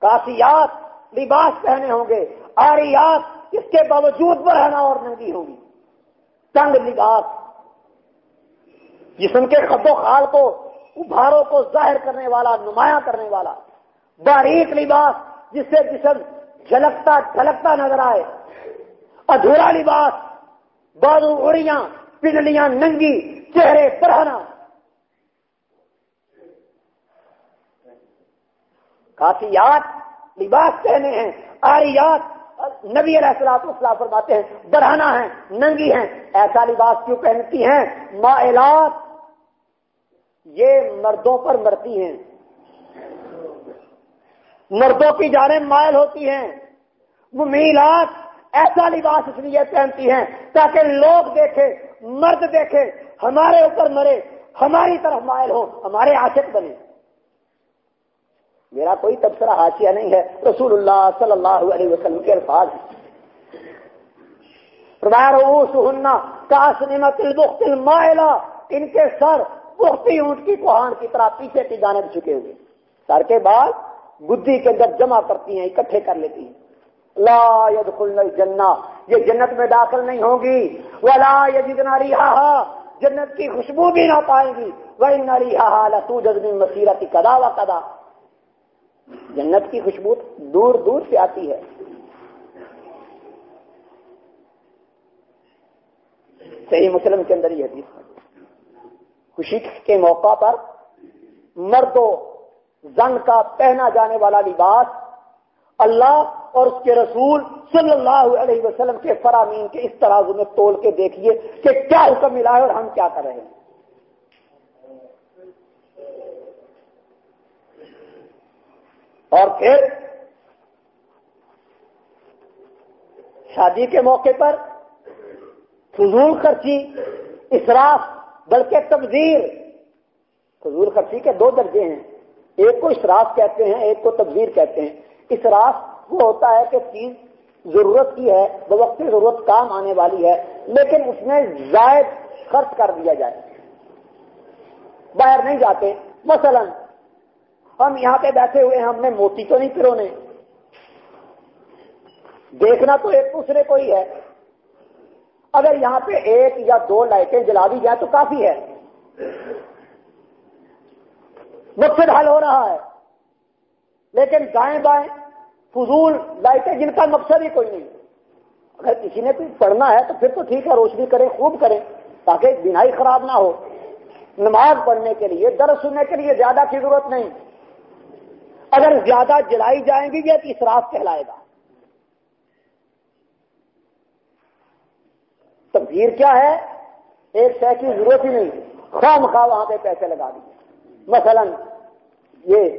کافیات لباس پہنے ہوں گے، آریات اس کے باوجود بڑھنا اور ننگی ہوگی تنگ لباس، جسم کے خد و خال کو، ابھاروں کو ظاہر کرنے والا، نمایاں کرنے والا۔ باریک لباس جس سے جسم جھلکتا جھلکتا نظر آئے۔ ادھورا لباس بادو اڑیاں پنڈلیاں ننگی، چہرے پرہنا۔ کافی یاد لباس کہنے ہیں، آریات۔ نبی علیہ السلام اسلام فرماتے ہیں بڑھانا ہے ننگی ہیں۔ ایسا لباس کیوں پہنتی ہیں؟ مائلات۔ یہ مردوں پر مرتی ہیں۔ مردوں کی جانیں مائل ہوتی ہیں۔ وہ میلات ایسا لباس اس لیے پہنتی ہیں تاکہ لوگ دیکھیں مرد دیکھیں ہمارے اوپر مرے، ہماری طرف مائل ہو، ہمارے عاشق بنے۔ میرا کوئی تبصرہ حاشیہ نہیں ہے، رسول اللہ صلی اللہ علیہ وسلم کے الفاظ سہنا کاسنمت البخت المائلہ، ان کے سر پختی اونٹ کی کوہان کی طرح پیچھے کی جانب چکے ہوئے۔ سر کے بعد بدھی کے اندر جمع کرتی ہیں، اکٹھے کر لیتی ہیں۔ لا يدخلن الجنہ، یہ جنت میں داخل نہیں ہوگی ولا يجدن ريحها، جنت کی خوشبو بھی نہ پائیں گی۔ وان ريحها لتوجد من مسيره كذا وكذا جنت کی خوشبو دور دور سے آتی ہے۔ صحیح مسلم کے اندر یہ حدیث خوشی کے موقع پر مردوں زنگ کا پہنا جانے والا لباس، اللہ اور اس کے رسول صلی اللہ علیہ وسلم کے فرامین کے اس طرح میں تول کے دیکھیے کہ کیا حکم ملا ہے اور ہم کیا کر رہے ہیں۔ اور پھر شادی کے موقع پر فضول خرچی، اسراف، بلکہ تبدیل فضول خرچی کے دو درجے ہیں۔ ایک کو اسراف کہتے ہیں، ایک کو تبدیل کہتے ہیں۔ اسراف وہ ہوتا ہے کہ چیز ضرورت کی ہے، بوقت ضرورت کام آنے والی ہے، لیکن اس میں زائد خرچ کر دیا جائے۔ باہر نہیں جاتے۔ مثلا، ہم یہاں پہ بیٹھے ہوئے ہیں، ہم نے موتی تو نہیں پھرونے دیکھنا تو ایک دوسرے کو ہی ہے۔ اگر یہاں پہ ایک یا دو لائٹیں جلا دی جائیں تو کافی ہے۔ مقصد حل ہو رہا ہے۔ لیکن دائیں بائیں فضول لائٹیں جن کا مقصد ہی کوئی نہیں۔ اگر کسی نے کوئی پڑھنا ہے تو پھر تو ٹھیک ہے، روشنی کریں، خوب کریں، تاکہ بینائی خراب نہ ہو۔ نماز پڑھنے کے لیے درد سننے کے لیے زیادہ کی ضرورت نہیں۔ اگر زیادہ جلائی جائیں گی، یہ اسراف کہلائے گا۔ تبدیل کیا ہے؟ ایک شے کی ضرورت ہی نہیں۔ خواہ مخواہ وہاں پہ پیسے لگا دیے مثلا یہ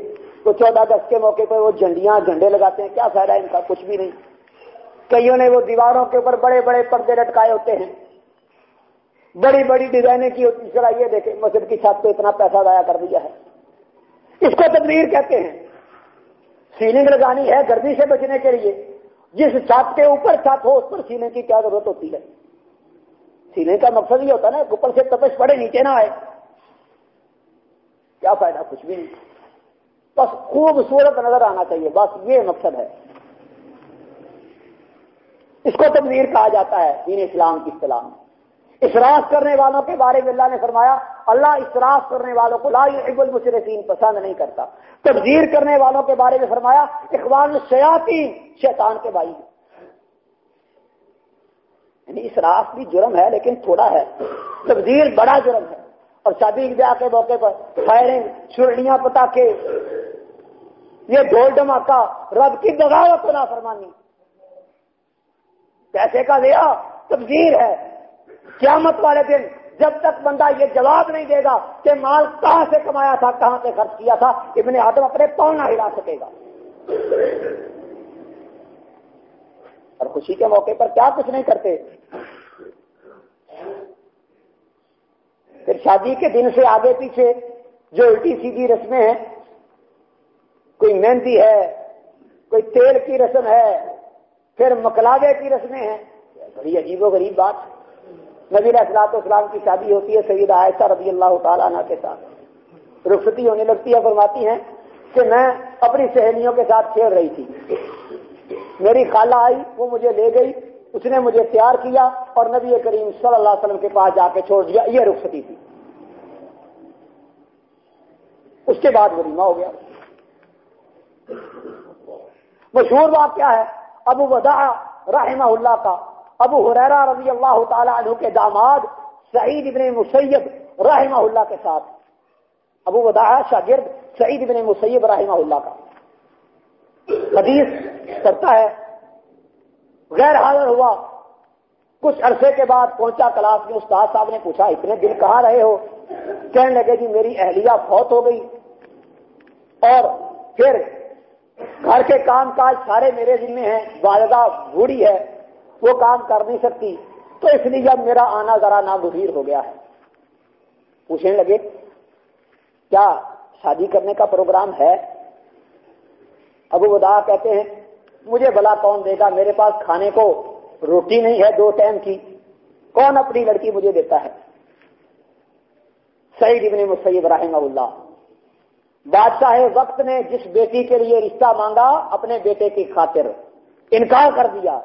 تو چودہ اگست کے موقع پہ وہ جھنڈیاں جھنڈے لگاتے ہیں، کیا فائدہ ہے ان کا؟ کچھ بھی نہیں۔ کئیوں نے وہ دیواروں کے اوپر بڑے بڑے پردے لٹکائے ہوتے ہیں۔ بڑی بڑی ڈیزائنیں کی ہوتی چلا یہ دیکھیں، مسجد کی چھت پہ اتنا پیسہ ضائع کر دیا ہے۔ اس کو تدبیر کہتے ہیں۔ سیلنگ لگانی ہے گرمی سے بچنے کے لیے۔ جس چھت کے اوپر چھت ہو، اس پر سیلنگ کی کیا ضرورت ہوتی ہے؟ سینے کا مقصد یہ ہوتا نا، اوپر سے تپش پڑے، نیچے نہ آئے۔ کیا فائدہ، کچھ بھی نہیں۔ بس خوبصورت نظر آنا چاہیے، بس یہ مقصد ہے۔ اس کو تبدیل کہا جاتا ہے دین اسلام کی اصطلاح میں۔ اشراف کرنے والوں کے بارے میں اللہ نے فرمایا، اللہ اشراف کرنے والوں کو لا يحب المشرفین پسند نہیں کرتا۔ تبدیل کرنے والوں کے بارے میں فرمایا، اخوان شیاطین شیطان کے بھائی یعنی اسراف بھی جرم ہے لیکن تھوڑا ہے۔ تبدیل بڑا جرم ہے۔ اور شادی بیاہ کے موقع پر فائرنگ چڑیاں پتا کے یہ ڈھول ڈماکا رب کی بغاوت نہ فرمانی پیسے کا دیا تبدیل ہے۔ قیامت والے دن جب تک بندہ یہ جواب نہیں دے گا کہ مال کہاں سے کمایا تھا، کہاں سے خرچ کیا تھا، ابن آدم اپنے پاؤں نہ ہلا سکے گا۔ اور خوشی کے موقع پر کیا کچھ نہیں کرتے۔ پھر شادی کے دن سے آگے پیچھے جو الٹی سیدھی رسمیں ہیں، کوئی مہندی ہے، کوئی تیل کی رسم ہے، پھر مکلاوے کی رسمیں ہیں۔ بڑی عجیب و غریب بات۔ نبی اصلاط اسلام کی شادی ہوتی ہے سید عائشہ رضی اللہ تعالیٰ عنہ کے ساتھ۔ رخصتی ہونے لگتی ہے، فرماتی ہیں کہ میں اپنی سہیلیوں کے ساتھ کھیل رہی تھی۔ میری خالہ آئی، وہ مجھے لے گئی۔ اس نے مجھے تیار کیا اور نبی کریم صلی اللہ علیہ وسلم کے پاس جا کے چھوڑ دیا، یہ رخصتی تھی۔ اس کے بعد ولیمہ ہو گیا۔ مشہور بات کیا ہے؟ ابو ودا رحمہ اللہ کا، ابو حریرا رضی اللہ تعالی عنہ کے داماد سعید ابن مسیب رحمہ اللہ کے ساتھ۔ ابو ودا شاگرد سعید ابن مسیب رحمہ اللہ کا۔ حدیث کرتا ہے غیر حاضر ہوا۔ کچھ عرصے کے بعد پہنچا کلاس میں، استاد صاحب نے پوچھا، اتنے دن کہاں رہے ہو؟ کہنے لگے جی میری اہلیہ فوت ہو گئی۔ اور پھر گھر کے کام کاج سارے میرے ذمے ہیں، والدہ بوڑھی ہے، وہ کام کر نہیں سکتی۔ تو اس لیے اب میرا آنا ذرا ناگزیر ہو گیا ہے۔ پوچھنے لگے، کیا شادی کرنے کا پروگرام ہے؟ ابو بدا کہتے ہیں مجھے بلا کون دے گا؟ میرے پاس کھانے کو روٹی نہیں ہے، دو ٹائم کی۔ کون اپنی لڑکی مجھے دیتا ہے؟ سعید ابن مسیب رحمہ اللہ۔ بادشاہ وقت نے جس بیٹی کے لیے رشتہ مانگا، اپنے بیٹے کی خاطر انکار کر دیا۔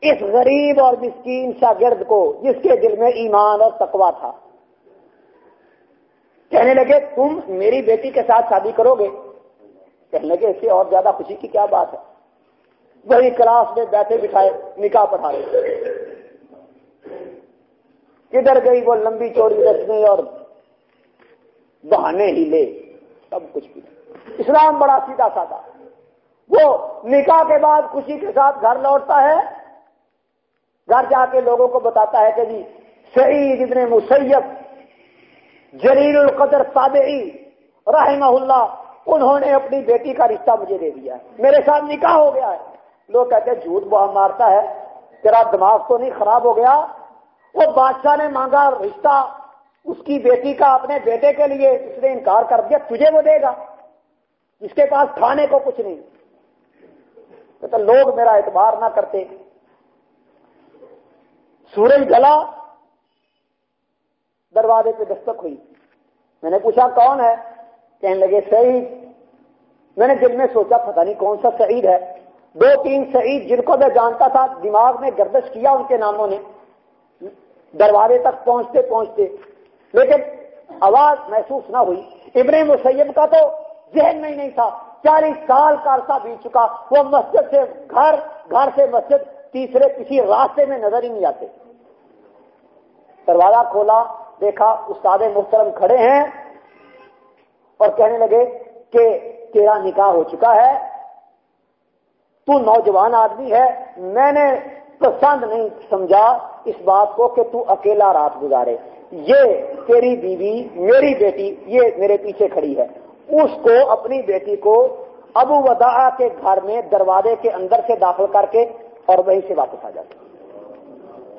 اس غریب اور مسکین شاگرد کو، جس کے دل میں ایمان اور تقوا تھا۔ کہنے لگے، تم میری بیٹی کے ساتھ شادی کرو گے؟ کہنے لگے، اس سے اور زیادہ خوشی کی کیا بات ہے؟ وہی کلاس میں بیٹھے بٹھائے، نکاح پڑھا رہے کدھر گئی وہ لمبی چوڑی رسمیں اور بہانے ہی لے، سب کچھ بھی۔ اسلام بڑا سیدھا سادہ۔ وہ نکاح کے بعد خوشی کے ساتھ گھر لوٹتا ہے، گھر جا کے لوگوں کو بتاتا ہے کہ جی سعید ابن مسیب، جلیل القدر تابعی رحمہ اللہ، انہوں نے اپنی بیٹی کا رشتہ مجھے دے دیا ہے۔ میرے ساتھ نکاح ہو گیا ہے۔ لوگ کہتے ہیں جھوٹ بہت مارتا ہے، تیرا دماغ تو نہیں خراب ہو گیا۔ وہ بادشاہ نے مانگا رشتہ، اس کی بیٹی کا اپنے بیٹے کے لیے اس نے انکار کر دیا، تجھے وہ دے گا۔ جس کے پاس کھانے کو کچھ نہیں۔ تو لوگ میرا اعتبار نہ کرتے۔ سورج گلا، دروازے پہ دستک ہوئی۔ میں نے پوچھا، کون ہے؟ کہنے لگے، سعید۔ میں نے دل میں سوچا، پتہ نہیں کون سا سعید ہے۔ دو تین سعید جن کو میں جانتا تھا، دماغ میں گردش کیا ان کے ناموں نے، دروازے تک پہنچتے پہنچتے۔ لیکن آواز محسوس نہ ہوئی۔ ابن مسیب کا تو ذہن میں ہی نہیں تھا۔ چالیس سال کا عرصہ بیت چکا۔ وہ مسجد سے گھر گھر سے مسجد تیسرے کسی راستے میں نظر ہی نہیں آتے۔ دروازہ کھولا، دیکھا استاد محترم کھڑے ہیں اور کہنے لگے کہ تیرا نکاح ہو چکا ہے۔ تو نوجوان آدمی ہے، میں نے پسند نہیں سمجھا اس بات کو کہ تو اکیلا رات گزارے۔ یہ تیری بیوی، میری بیٹی، یہ میرے پیچھے کھڑی ہے۔ اس کو، اپنی بیٹی کو ابو ودا کے گھر میں دروازے کے اندر سے داخل کر کے اور وہیں سے واپس آ جاتے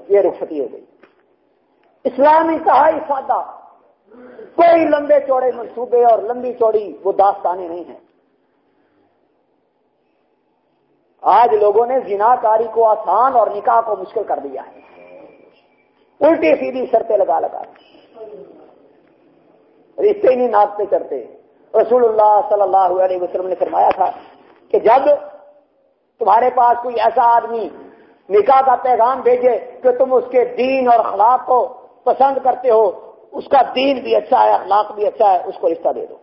یہ رخصتی ہو گئی۔ اسلام انتہائی سادہ کوئی لمبے چوڑے منصوبے اور لمبی چوڑی وہ داستانیں نہیں ہیں۔ آج لوگوں نے زنا کاری کو آسان اور نکاح کو مشکل کر دیا ہے۔ الٹی سیدھی شرطیں لگا لگا۔ رشتے نہیں ناچتے چڑھتے۔ رسول اللہ صلی اللہ علیہ وسلم نے فرمایا تھا کہ جب تمہارے پاس کوئی ایسا آدمی نکاح کا پیغام بھیجے کہ تم اس کے دین اور اخلاق کو پسند کرتے ہو، اس کا دین بھی اچھا ہے، اخلاق بھی اچھا ہے، اس کو رشتہ دے دو۔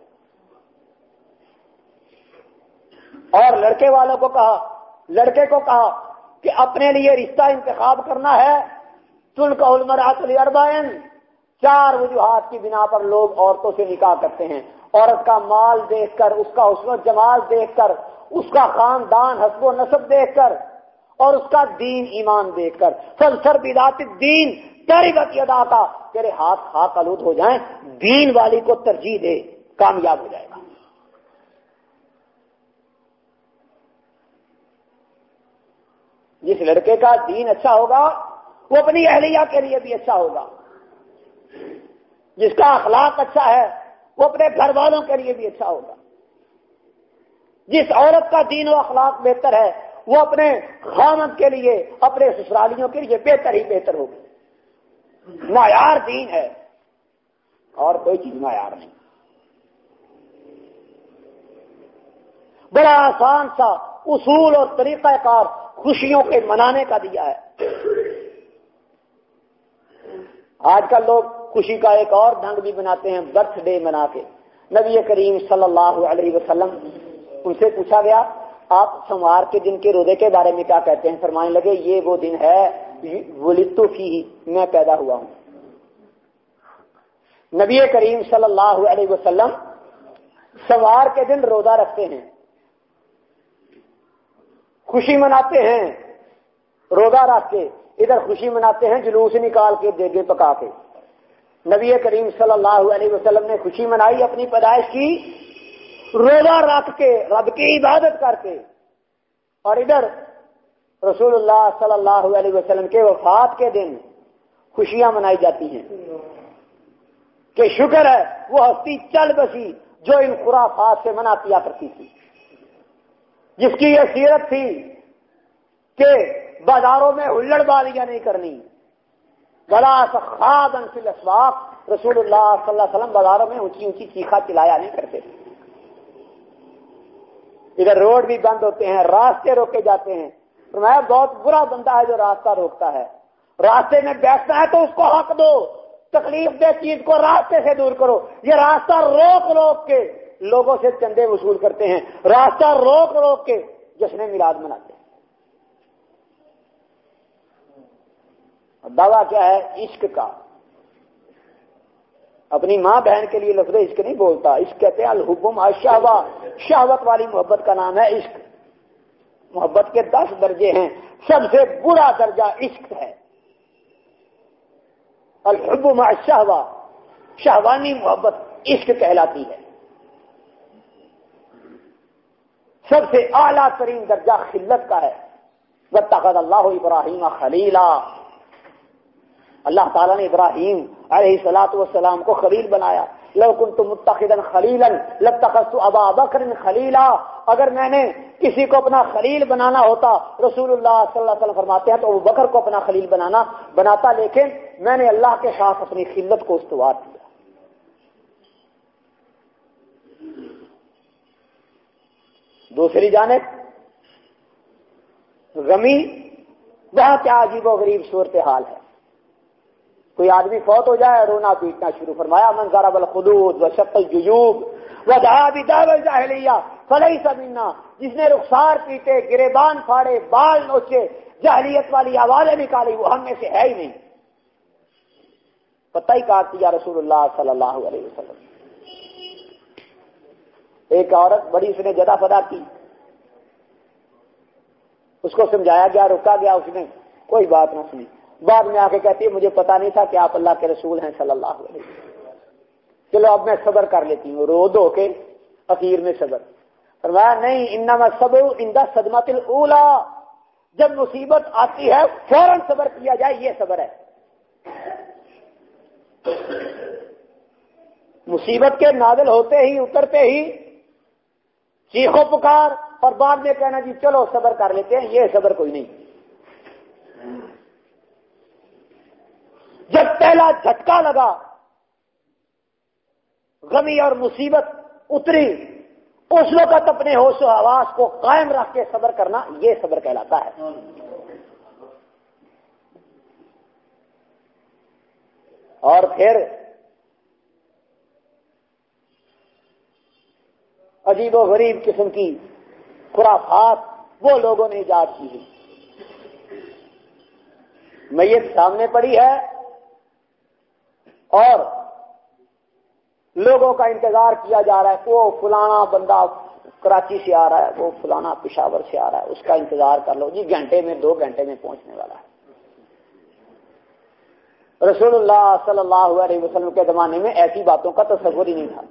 اور لڑکے والوں کو کہا لڑکے کو کہا کہ اپنے لیے رشتہ انتخاب کرنا ہے۔ تل کا علمرات اربائن چار وجوہات کی بنا پر لوگ عورتوں سے نکاح کرتے ہیں۔ عورت کا مال دیکھ کر، اس کا حسن و جمال دیکھ کر، اس کا خاندان حسب و نصب دیکھ کر، اور اس کا دین ایمان دیکھ کر۔ سر سر بدات دین تیری بتی ادا کا۔ تیرے ہاتھ ہاتھ آلود ہو جائیں، دین والی کو ترجیح دے، کامیاب ہو جائے گا۔ جس لڑکے کا دین اچھا ہوگا، وہ اپنی اہلیہ کے لیے بھی اچھا ہوگا۔ جس کا اخلاق اچھا ہے، وہ اپنے گھر والوں کے لیے بھی اچھا ہوگا۔ جس عورت کا دین و اخلاق بہتر ہے، وہ اپنے خامد کے لیے، اپنے سسرالیوں کے لیے بہتر ہی بہتر ہوگی۔ معیار دین ہے۔ اور کوئی چیز معیار نہیں۔ بڑا آسان سا اصول اور طریقہ کار خوشیوں کے منانے کا دیا ہے۔ آج کل لوگ خوشی کا ایک اور ڈھنگ بھی بناتے ہیں، برتھ ڈے منا کے۔ نبی کریم صلی اللہ علیہ وسلم ان سے پوچھا گیا، آپ سموار کے دن کے روزے کے بارے میں کیا کہتے ہیں؟ فرمانے لگے، یہ وہ دن ہے ولتو فی میں پیدا ہوا ہوں۔ نبی کریم صلی اللہ علیہ وسلم سوار کے دن روزہ رکھتے ہیں۔ خوشی مناتے ہیں، روزہ رکھ کے ادھر خوشی مناتے ہیں، جلوس نکال کے دیگے پکا کے۔ نبی کریم صلی اللہ علیہ وسلم نے خوشی منائی اپنی پیدائش کی، روزہ رکھ کے، رب کی عبادت کر کے۔ اور ادھر رسول اللہ صلی اللہ علیہ وسلم کے وفات کے دن خوشیاں منائی جاتی ہیں۔ کہ شکر ہے، وہ ہستی چل بسی جو ان خرافات سے منا پیا کرتی تھی۔ جس کی یہ سیرت تھی کہ بازاروں میں ہلڑ بالیاں نہیں کرنی۔ بڑا سخاد انفل اسواق رسول اللہ صلی اللہ علیہ وسلم بازاروں میں اونچی اونچی چیخا چلایا نہیں کرتے۔ ادھر روڈ بھی بند ہوتے ہیں، راستے روکے جاتے ہیں۔ میں بہت برا بندہ ہے جو راستہ روکتا ہے۔ راستے میں بیٹھتا ہے تو اس کو حق دو۔ تکلیف دہ چیز کو راستے سے دور کرو۔ یہ راستہ روک روک کے لوگوں سے چندے وصول کرتے ہیں۔ راستہ روک روک کے جشن میلاد مناتے ہیں۔ دعویٰ کیا ہے؟ عشق کا۔ اپنی ماں بہن کے لیے لفظ عشق نہیں بولتا۔ عشق کہتے ہیں الحبم اشہوا شہوت والی محبت کا نام ہے عشق۔ محبت کے دس درجے ہیں۔ سب سے برا درجہ عشق ہے۔ الحبم اشہوا شہوانی محبت عشق کہلاتی ہے۔ سب سے اعلیٰ ترین درجہ خلت کا ہے۔ تخت اللہ ابراہیم خلیلا۔ اللہ تعالیٰ نے ابراہیم علیہ سلاۃ والسلام کو خلیل بنایا۔ لو کن تم متخذ خلیلا لتخذت ابا بکر خلیلا۔ اگر میں نے کسی کو اپنا خلیل بنانا ہوتا، رسول اللہ صلی اللہ علیہ وسلم فرماتے ہیں تو وہ بکر کو اپنا خلیل بنانا، بناتا، لیکن میں نے اللہ کے ساتھ اپنی خلت کو استوار کیا۔ دوسری جانب، غمی بہت کیا عجیب و غریب صورتحال ہے۔ کوئی آدمی فوت ہو جائے، رونا پیٹنا شروع فرمایا منظر بل خدود و شکل جیوب و جہاں فلئی سمینا جس نے رخسار پیٹے، گریبان پھاڑے، بال نوچے جہلیت والی آوازیں نکالی، وہ ہم میں سے ہے ہی نہیں۔ پتہ ہی کاٹتی یا رسول اللہ صلی اللہ علیہ وسلم۔ ایک عورت بڑی اس نے جدا پدا کی۔ اس کو سمجھایا گیا، رکا گیا اس نے۔ کوئی بات نہ سنی۔ بعد میں آ کے کہتی ہے، مجھے پتا نہیں تھا کہ آپ اللہ کے رسول ہیں صلی اللہ علیہ وسلم۔ چلو اب میں صبر کر لیتی ہوں۔ رو دو کے اخیر میں صبر۔ فرمایا، نہیں، انما صبر اندا صدمت الاولا جب مصیبت آتی ہے، فوراً صبر کیا جائے، یہ صبر ہے۔ مصیبت کے نازل ہوتے ہی، اترتے ہی جی چیخو پکار اور بعد میں کہنا جی چلو صبر کر لیتے ہیں، یہ صبر کوئی نہیں۔ جب پہلا جھٹکا لگا، غمی اور مصیبت اتری، اس وقت اپنے ہوش و آواز کو قائم رکھ کے صبر کرنا یہ صبر کہلاتا ہے۔ اور پھر عجیب و غریب قسم کی خرافات وہ لوگوں نے ایجاد کی میت سامنے پڑی ہے اور لوگوں کا انتظار کیا جا رہا ہے وہ فلانا بندہ کراچی سے آ رہا ہے، وہ فلانا پشاور سے آ رہا ہے، اس کا انتظار کر لو۔ جی گھنٹے میں، دو گھنٹے میں پہنچنے والا ہے۔ رسول اللہ صلی اللہ علیہ وسلم کے زمانے میں ایسی باتوں کا تصور ہی نہیں تھا۔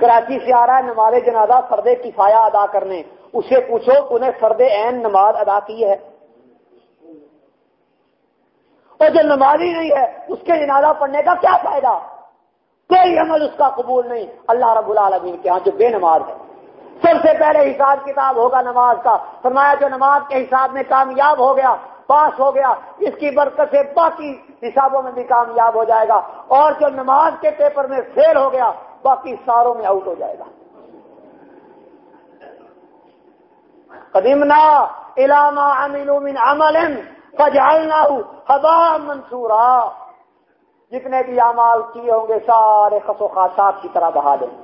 کراچی سے آ رہا ہے، نماز جنازہ فرد کفایا ادا کرنے۔ اسے پوچھو، انہیں فرد عین نماز ادا کی ہے؟ اور جو نمازی نہیں ہے، اس کے جنازہ پڑھنے کا کیا فائدہ؟ کوئی عمل اس کا قبول نہیں۔ اللہ رب العالمین کے ہاں جو بے نماز ہے۔ سب سے پہلے حساب کتاب ہوگا نماز کا۔ فرمایا، جو نماز کے حساب میں کامیاب ہو گیا، پاس ہو گیا، اس کی برکت سے باقی حسابوں میں بھی کامیاب ہو جائے گا۔ اور جو نماز کے پیپر میں فیل ہو گیا باقی ساروں میں آؤٹ ہو جائے گا۔ قدیمنا علامہ امین من عمل فجعلنا منصورا جتنے بھی اعمال کیے ہوں گے سارے خس و خاصات کی طرح بہا دیں۔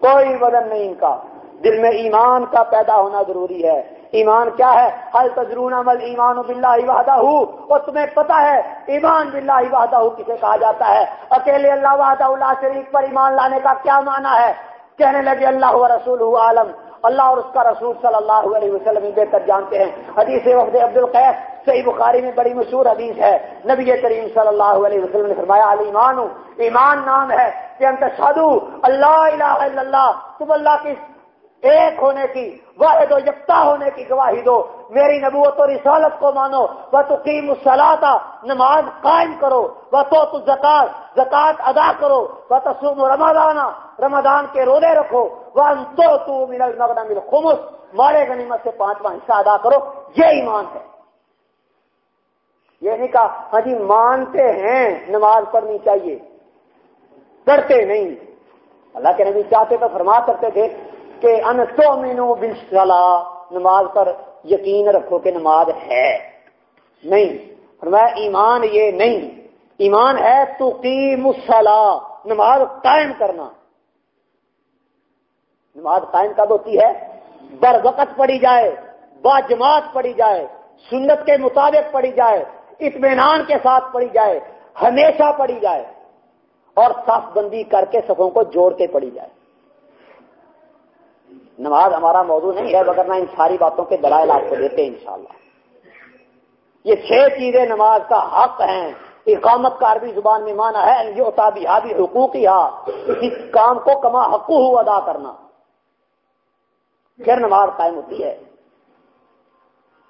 کوئی وزن نہیں ان کا۔ دل میں ایمان کا پیدا ہونا ضروری ہے۔ ایمان کیا ہے؟ حل تجرون عمل ایمان بلّہ وحدہ؟ اور تمہیں پتا ہے، ایمان بلّہ وحدہ کسے کہا جاتا ہے؟ اکیلے اللہ وحدہ اللہ شریف پر ایمان لانے کا کیا معنی ہے؟ کہنے لگے، اللہ و رسول عالم۔ اللہ اور اس کا رسول صلی اللہ علیہ وسلم بہتر جانتے ہیں۔ حدیث وفد عبد القیف صحیح بخاری میں بڑی مشہور حدیث ہے۔ نبی کریم صلی اللہ علیہ وسلم نے فرمایا علی ایمان ایمان نام ہے کہ انت شادو اللہ الہ الا اللہ، تم اللہ کی ایک ہونے کی، واحد و یکتا ہونے کی گواہی دو۔ میری نبوت و رسالت کو مانو۔ وہ تو قیم نماز قائم کرو۔ وہ تو زکات زکات ادا کرو۔ وہ تسوم رمضان رمضان کے روزے رکھو۔ وہ تو تو مل مل خمس مارے غنیمت سے پانچواں حصہ ادا کرو۔ یہ ایمان ہے۔ یہ نہیں کہا ہاں جی مانتے ہیں، نماز پڑھنی چاہیے۔ پڑھتے نہیں۔ اللہ کے نبی چاہتے تو فرما کرتے تھے۔ کہ ان تو مینو بلا نماز پر یقین رکھو کہ نماز ہے۔ نہیں، فرمایا ایمان یہ نہیں۔ ایمان ہے تو قیم نماز قائم کرنا۔ نماز قائم کب ہوتی ہے؟ بر وقت پڑھی جائے با جماعت پڑھی جائے، سنت کے مطابق پڑھی جائے، اطمینان کے ساتھ پڑھی جائے، ہمیشہ پڑھی جائے اور صف بندی کر کے صفوں کو جوڑ کے پڑی جائے۔ نماز ہمارا موضوع نہیں ہے، مگر میں ان ساری باتوں کے دلائل آپ کو دیتے ہیں انشاءاللہ۔ یہ چھ چیزیں نماز کا حق ہیں۔ اقامت کا عربی زبان میں مانا ہے یہ بھی حقوق ہی کسی کام کو کما حقوق ہو ادا کرنا۔ پھر نماز قائم ہوتی ہے۔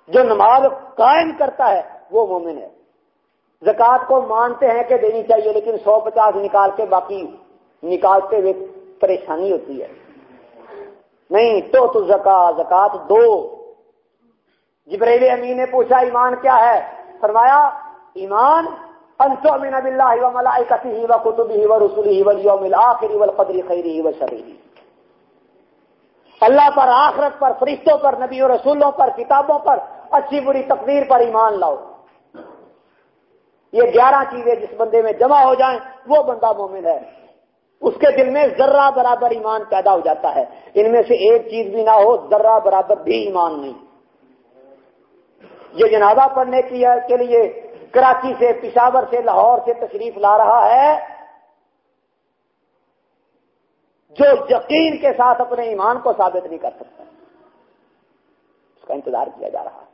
جو نماز قائم کرتا ہے، وہ مومن ہے۔ زکات کو مانتے ہیں کہ دینی چاہیے، لیکن سو پچاس نکال کے باقی نکالتے ہوئے پریشانی ہوتی ہے۔ نہیں تو تو زکا زکات دو۔ جبریل امین نے پوچھا، ایمان کیا ہے؟ فرمایا، ایمان انتو امین اب اللہ و ملائکتی ہی و کتبی ہی و رسولی ہی والیوم الاخری والقدر خیری ہی و شریری اللہ پر، آخرت پر، فرشتوں پر، نبی و رسولوں پر، کتابوں پر اچھی بری تقدیر پر ایمان لاؤ۔ یہ گیارہ چیزیں جس بندے میں جمع ہو جائیں، وہ بندہ مومن ہے۔ اس کے دل میں ذرہ برابر ایمان پیدا ہو جاتا ہے۔ ان میں سے ایک چیز بھی نہ ہو، ذرہ برابر بھی ایمان نہیں۔ یہ جنازہ پڑھنے کے لیے کراچی سے، پشاور سے، لاہور سے تشریف لا رہا ہے۔ جو یقین کے ساتھ اپنے ایمان کو ثابت نہیں کر سکتا۔ اس کا انتظار کیا جا رہا ہے۔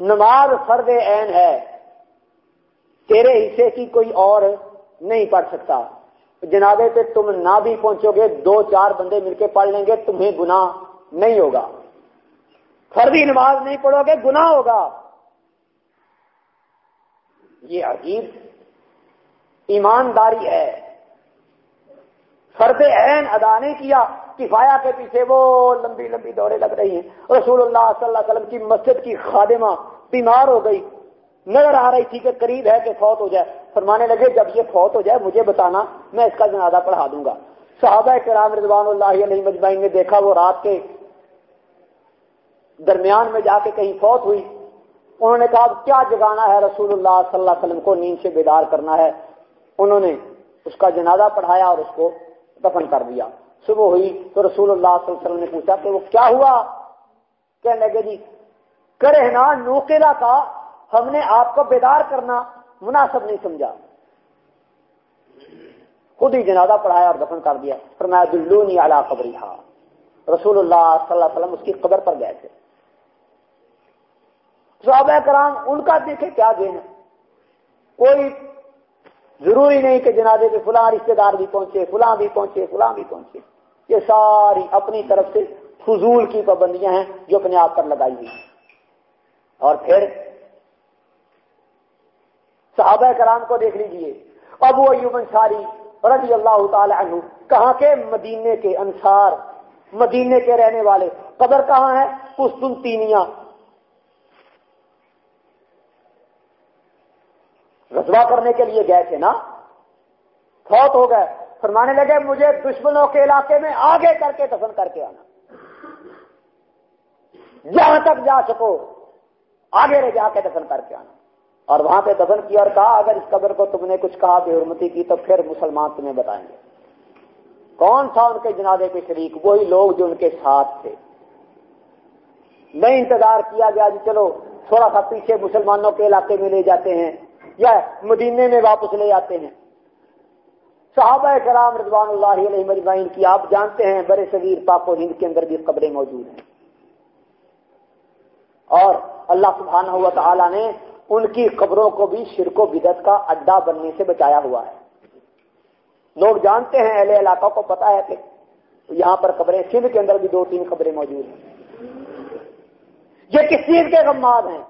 نماز فرد عین ہے۔ تیرے حصے کی کوئی اور نہیں پڑھ سکتا۔ جنازے پہ تم نہ بھی پہنچو گے، دو چار بندے مل کے پڑھ لیں گے، تمہیں گناہ نہیں ہوگا۔ فردی نماز نہیں پڑھو گے، گناہ ہوگا۔ یہ عجیب ایمانداری ہے۔ فرد عین ادا نہیں کیا کفایا کے پیچھے وہ لمبی لمبی دوڑے لگ رہی ہیں۔ رسول اللہ صلی اللہ علیہ وسلم کی مسجد کی خادمہ بیمار ہو گئی۔ نظر آ رہی تھی کہ قریب ہے کہ فوت ہو جائے۔ فرمانے لگے، جب یہ فوت ہو جائے مجھے بتانا، میں اس کا جنازہ پڑھا دوں گا. صحابہ کرام رضوان اللہ علیہ مجمعین نے دیکھا، وہ رات کے درمیان میں جا کے کہیں فوت ہوئی. انہوں نے کہا، کیا جگانا ہے رسول اللہ صلی اللہ علیہ وسلم کو، نیند سے بیدار کرنا ہے؟ انہوں نے اس کا جنازہ پڑھایا اور اس کو دفن کر دیا. صبح ہوئی تو رسول اللہ صلی اللہ علیہ وسلم نے پوچھا کہ وہ کیا ہوا؟ کہنے لگے جی کرے نا نوکیلا کا ہم نے آپ کو بیدار کرنا مناسب نہیں سمجھا۔ خود ہی جنازہ پڑھایا اور دفن کر دیا۔ پھر میں دلونی اعلیٰ قبری رسول اللہ صلی اللہ علیہ وسلم اس کی قبر پر گئے تھے۔ صحابہ کرام ان کا دیکھے کیا دین ہے۔ کوئی ضروری نہیں کہ جنازے پہ فلاں رشتے دار بھی پہنچے، فلاں بھی پہنچے، فلاں بھی پہنچے۔ یہ ساری اپنی طرف سے فضول کی پابندیاں ہیں جو اپنے آپ پر لگائی ہوئی اور پھر صحابہ کرام کو دیکھ لیجیے۔ ابو ایوب انصاری رضی اللہ تعالی عنہ، کہاں کے؟ مدینے کے انصار مدینے کے رہنے والے۔ قبر کہاں ہے؟ پستنتینیا رسوا کرنے کے لیے گئے تھے نا؟ فوت ہو گئے۔ فرمانے لگے، مجھے دشمنوں کے علاقے میں آگے کر کے دفن کر کے آنا۔ جہاں تک جا سکو، آگے رہ جا کے دفن کر کے آنا۔ اور وہاں پہ دفن کیا اور کہا، اگر اس قبر کو تم نے کچھ کہا بے حرمتی کی، تو پھر مسلمان تمہیں بتائیں گے۔ کون تھا ان کے جنازے کے شریک؟ وہی لوگ جو ان کے ساتھ تھے۔ نہیں انتظار کیا گیا جی چلو، تھوڑا سا پیچھے مسلمانوں کے علاقے میں لے جاتے ہیں یا مدینے میں واپس لے آتے ہیں۔ صحابہ کرام رضوان اللہ علیہ مجمعین کی آپ جانتے ہیں بڑے صغیر پاک و ہند کے اندر بھی قبریں موجود ہیں۔ اور اللہ سبحانہ ہوا تعالیٰ نے ان کی قبروں کو بھی شرک و بدت کا اڈا بننے سے بچایا ہوا ہے۔ لوگ جانتے ہیں اہل علاقہ کو پتا ہے کہ یہاں پر قبریں سندھ کے اندر بھی دو تین قبریں موجود ہیں۔ یہ کس چیز کے غماد ہیں؟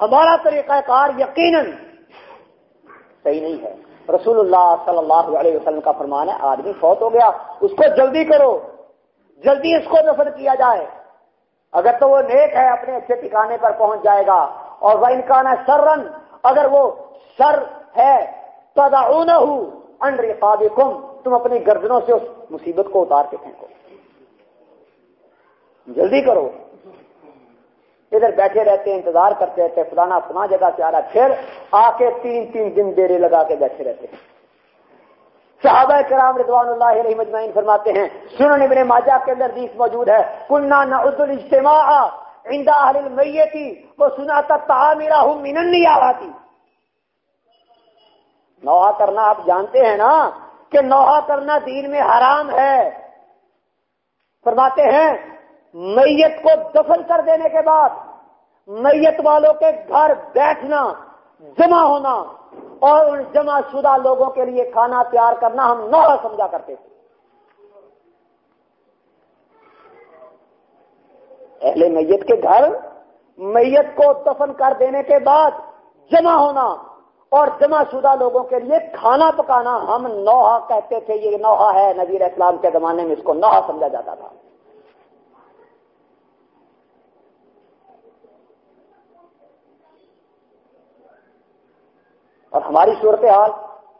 ہمارا طریقہ کار یقیناً صحیح نہیں ہے۔ رسول اللہ صلی اللہ علیہ وسلم کا فرمان ہے، آدمی فوت ہو گیا، اس کو جلدی کرو، جلدی اس کو دفن کیا جائے۔ اگر تو وہ نیک ہے، اپنے اچھے ٹھکانے پر پہنچ جائے گا۔ اور وہ انکان ہے سر رن اگر وہ سر ہے تم اپنی گردنوں سے اس مصیبت کو اتار کے پھینکو۔ جلدی کرو۔ ادھر بیٹھے رہتے ہیں انتظار کرتے رہتے، فلانا فلاں جگہ سے آ رہا، پھر آ کے تین تین دن ڈیرے لگا کے بیٹھے رہتے۔ ہیں صحابہ کرام رضوان اللہ علیہ مجمعین فرماتے ہیں، سنن ابن ماجہ کے اندر دیس موجود ہے کلنا نعد الاجتماع عند اہل المیتی وہ سناتا تعامیرہ ہم من النیاواتی نوحہ کرنا آپ جانتے ہیں نا کہ نوحہ کرنا دین میں حرام ہے۔ فرماتے ہیں، میت کو دفن کر دینے کے بعد میت والوں کے گھر بیٹھنا، جمع ہونا اور ان جمع شدہ لوگوں کے لیے کھانا تیار کرنا ہم نوحہ سمجھا کرتے تھے۔ اہل میت کے گھر میت کو دفن کر دینے کے بعد جمع ہونا اور جمع شدہ لوگوں کے لیے کھانا پکانا، ہم نوحہ کہتے تھے، یہ نوحہ ہے نبیر اسلام کے زمانے میں اس کو نوحہ سمجھا جاتا تھا۔ اور ہماری صورتحال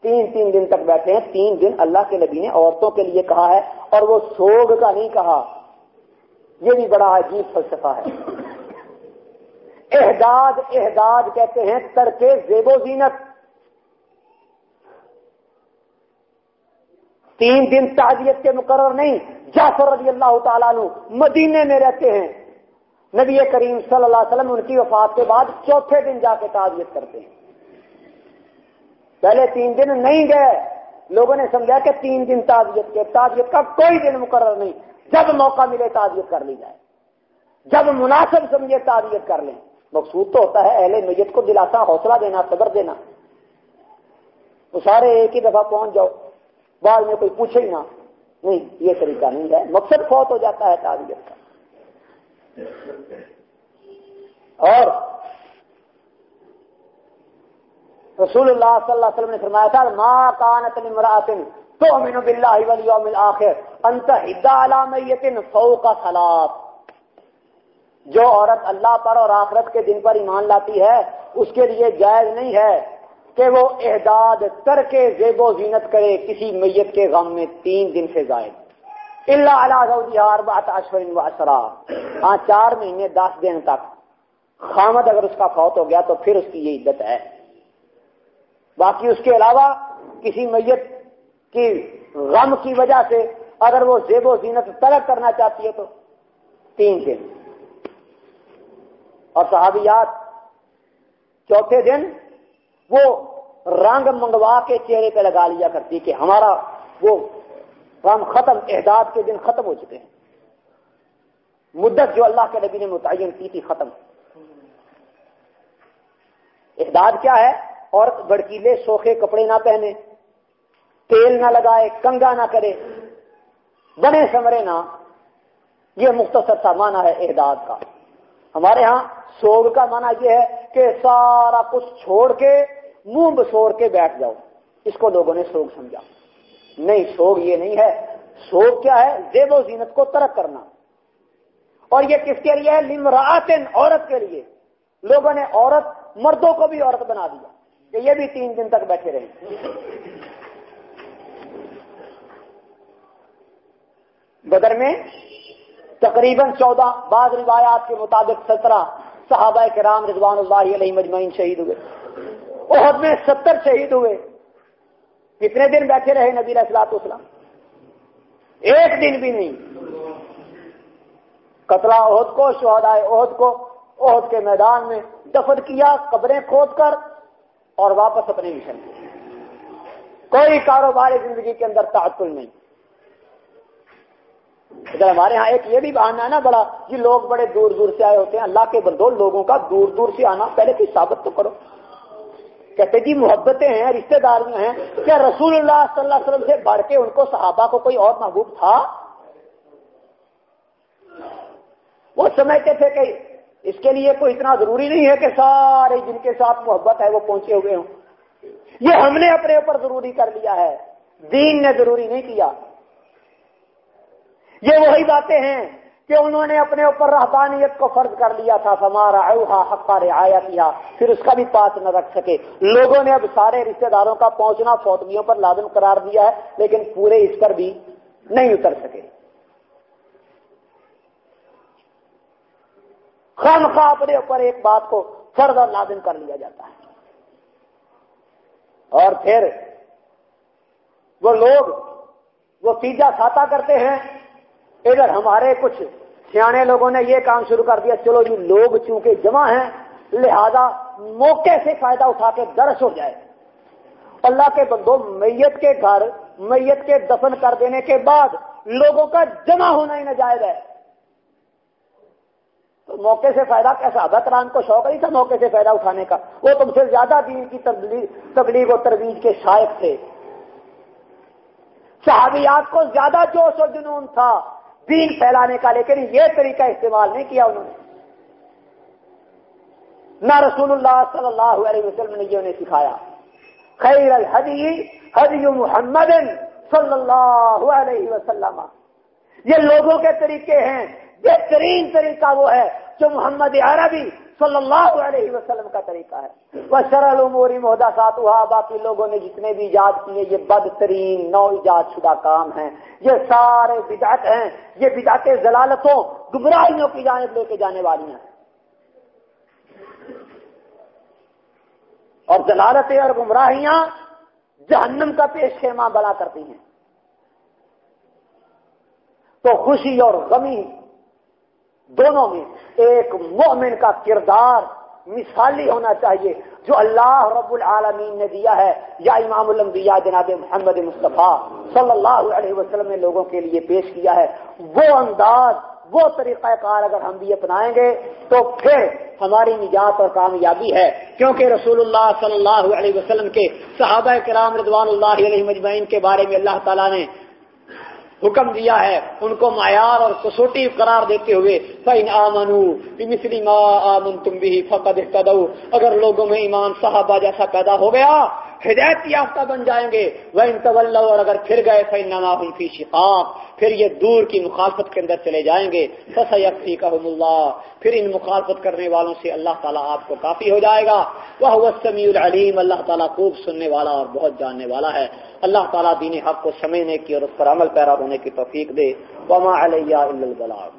تین تین دن تک بیٹھے ہیں، تین دن اللہ کے نبی نے عورتوں کے لیے کہا ہے اور وہ سوگ کا نہیں کہا۔ یہ بھی بڑا عجیب فلسفہ ہے۔ احداد احداد کہتے ہیں ترک زیب و زینت۔ تین دن تعزیت کے مقرر نہیں، جعفر رضی اللہ تعالیٰ مدینے میں رہتے ہیں۔ نبی کریم صلی اللہ علیہ وسلم ان کی وفات کے بعد چوتھے دن جا کے تعزیت کرتے ہیں۔ پہلے تین دن نہیں گئے، لوگوں نے سمجھا کہ تین دن تعزیت کے تعزیت کا کوئی دن مقرر نہیں۔ جب موقع ملے تعزیت کر لی جائے۔ جب مناسب سمجھے تعزیت کر لیں۔ مقصود تو ہوتا ہے اہل میت کو دلاتا حوصلہ دینا، صبر دینا۔ تو سارے ایک ہی دفعہ پہنچ جاؤ۔ بعد میں کوئی پوچھے ہی نہ۔ نہیں، یہ طریقہ نہیں ہے۔ مقصد فوت ہو جاتا ہے تعزیت کا۔ اور رسول اللہ صلی اللہ علیہ وسلم نے فرمایا تھا، ما کانت لمراتن تؤمن باللہ والیوم الاخر انت حدا علی میت فوق ثلاث جو عورت اللہ پر اور آخرت کے دن پر ایمان لاتی ہے، اس کے لیے جائز نہیں ہے کہ وہ احداد کر کے زیب و زینت کرے کسی میت کے غم میں تین دن سے زائد. اللہ علیہ بات ہاں چار مہینے، دس دن تک. خامد اگر اس کا فوت ہو گیا تو پھر اس کی یہ عدت ہے. باقی اس کے علاوہ کسی میت کی غم کی وجہ سے اگر وہ زیب و زینت ترک کرنا چاہتی ہے تو تین دن۔ اور صحابیات چوتھے دن وہ رنگ منگوا کے چہرے پہ لگا لیا کرتی کہ ہمارا وہ غم ختم احداد کے دن ختم ہو چکے ہیں۔ مدت جو اللہ کے نبی نے متعین کی تھی، ختم۔ احداد کیا ہے؟ اور بڑکیلے سوکھے کپڑے نہ پہنے۔ تیل نہ لگائے، کنگا نہ کرے، بنے سمرے نہ۔ یہ مختصر سا مانا ہے احداد کا۔ ہمارے ہاں سوگ کا مانا یہ ہے کہ سارا کچھ چھوڑ کے منہ بسور کے بیٹھ جاؤ۔ اس کو لوگوں نے سوگ سمجھا۔ نہیں، سوگ یہ نہیں ہے۔ سوگ کیا ہے؟ زیب و زینت کو ترک کرنا۔ اور یہ کس کے لیے ہے؟ لمراتن، عورت کے لیے۔ لوگوں نے عورت، مردوں کو بھی عورت بنا دیا کہ یہ بھی تین دن تک بیٹھے رہے بدر میں تقریباً چودہ بعض روایات کے مطابق سترہ صحابہ کرام رضوان اللہ علیہ مجمعین شہید ہوئے۔ عہد میں ستر شہید ہوئے۔ کتنے دن بیٹھے رہے نبی اصلاط اسلام ایک دن بھی نہیں۔ قتلہ عہد کو شہدائے عہد کو عہد کے میدان میں دفن کیا، قبریں کھود کر اور واپس اپنے مشن۔ کوئی کاروبار زندگی کے اندر تعطل نہیں۔ ادھر ہمارے ہاں ایک یہ بھی بہانا ہے نا بڑا یہ لوگ بڑے دور دور سے آئے ہوتے ہیں، اللہ کے بندو لوگوں کا دور دور سے آنا، پہلے کوئی ثابت تو کرو۔ کہتے جی محبتیں ہیں رشتے داریاں ہیں، کیا رسول اللہ صلی اللہ علیہ وسلم سے بڑھ کے ان کو صحابہ کو کوئی اور محبوب تھا؟ وہ سمجھتے تھے کہ اس کے لیے کوئی اتنا ضروری نہیں ہے کہ سارے جن کے ساتھ محبت ہے وہ پہنچے ہوئے ہوں۔ یہ ہم نے اپنے اوپر ضروری کر لیا ہے۔ دین نے ضروری نہیں کیا۔ یہ وہی باتیں ہیں کہ انہوں نے اپنے اوپر رحبانیت کو فرض کر لیا تھا ہمارا حقا رعایا کیا پھر اس کا بھی پاس نہ رکھ سکے۔ لوگوں نے اب سارے رشتہ داروں کا پہنچنا فوتمیوں پر لازم قرار دیا ہے، لیکن پورے اس پر بھی نہیں اتر سکے۔ خام خواہ اپنے اوپر ایک بات کو فرض اور لازم کر لیا جاتا ہے۔ اور پھر وہ لوگ، وہ پیجا کھاتا کرتے ہیں۔ ادھر ہمارے کچھ سیانے لوگوں نے یہ کام شروع کر دیا، چلو جی لوگ چونکہ جمع ہیں، لہذا موقع سے فائدہ اٹھا کے درس ہو جائے۔ اللہ کے بندو، میت کے گھر، میت کے دفن کر دینے کے بعد لوگوں کا جمع ہونا ہی ناجائز ہے۔ تو موقع سے فائدہ کیسا؟ کرام کو شوق نہیں تھا موقع سے فائدہ اٹھانے کا۔ وہ تم سے زیادہ دین کی تبلیغ و ترویج کے شائق تھے۔ صحابیات کو زیادہ جوش و جنون تھا۔ دین پھیلانے کا، لیکن یہ طریقہ استعمال نہیں کیا انہوں نے۔ نہ رسول اللہ صلی اللہ علیہ وسلم نے یہ انہیں سکھایا۔ خیر الحدی حدی محمد صلی اللہ علیہ وسلم۔ یہ لوگوں کے طریقے ہیں، بہترین طریقہ وہ ہے جو محمد عربی صلی اللہ علیہ وسلم کا طریقہ ہے۔ وہ شرل عموری مہدا سات ہوا باقی لوگوں نے جتنے بھی ایجاد کیے، یہ بدترین نو ایجاد شدہ کام ہیں۔ یہ سارے بدعت ہیں۔ یہ بدعت ضلالتوں، گمراہیوں کی جانب لے کے جانے والی ہیں۔ اور ضلالتیں اور گمراہیاں جہنم کا پیش خیمہ بنا کرتی ہیں۔ تو خوشی اور غمی دونوں میں ایک مومن کا کردار مثالی ہونا چاہیے، جو اللہ رب العالمین نے دیا ہے، یا امام الانبیاء جناب محمد مصطفیٰ صلی اللہ علیہ وسلم نے لوگوں کے لیے پیش کیا ہے۔ وہ انداز، وہ طریقہ کار اگر ہم بھی اپنائیں گے تو پھر ہماری نجات اور کامیابی ہے۔ کیونکہ رسول اللہ صلی اللہ علیہ وسلم کے صحابہ کرام رضوان اللہ علیہ مجمعین کے بارے میں اللہ تعالیٰ نے حکم دیا ہے، ان کو معیار اور کسوٹی قرار دیتے ہوئے فین آمَنُوا بِمِثْلِ مَا آمن تم بھی فقد اگر لوگوں میں ایمان صحابہ جیسا پیدا ہو گیا ہدایت یافتہ بن جائیں گے۔ وہ ان اور اگر پھر گئے فین فی شقاق۔ پھر یہ دور کی مخالفت کے اندر چلے جائیں گے۔ فسیقی کا اللہ پھر ان مخالفت کرنے والوں سے اللہ تعالیٰ آپ کو کافی ہو جائے گا۔ وہ سمیع العلیم اللہ تعالیٰ خوب سننے والا اور بہت جاننے والا ہے۔ اللہ تعالیٰ دین حق کو سمجھنے کی اور اس پر عمل پیرا ہونے کی توفیق دے۔ وما علیہ البلاغ۔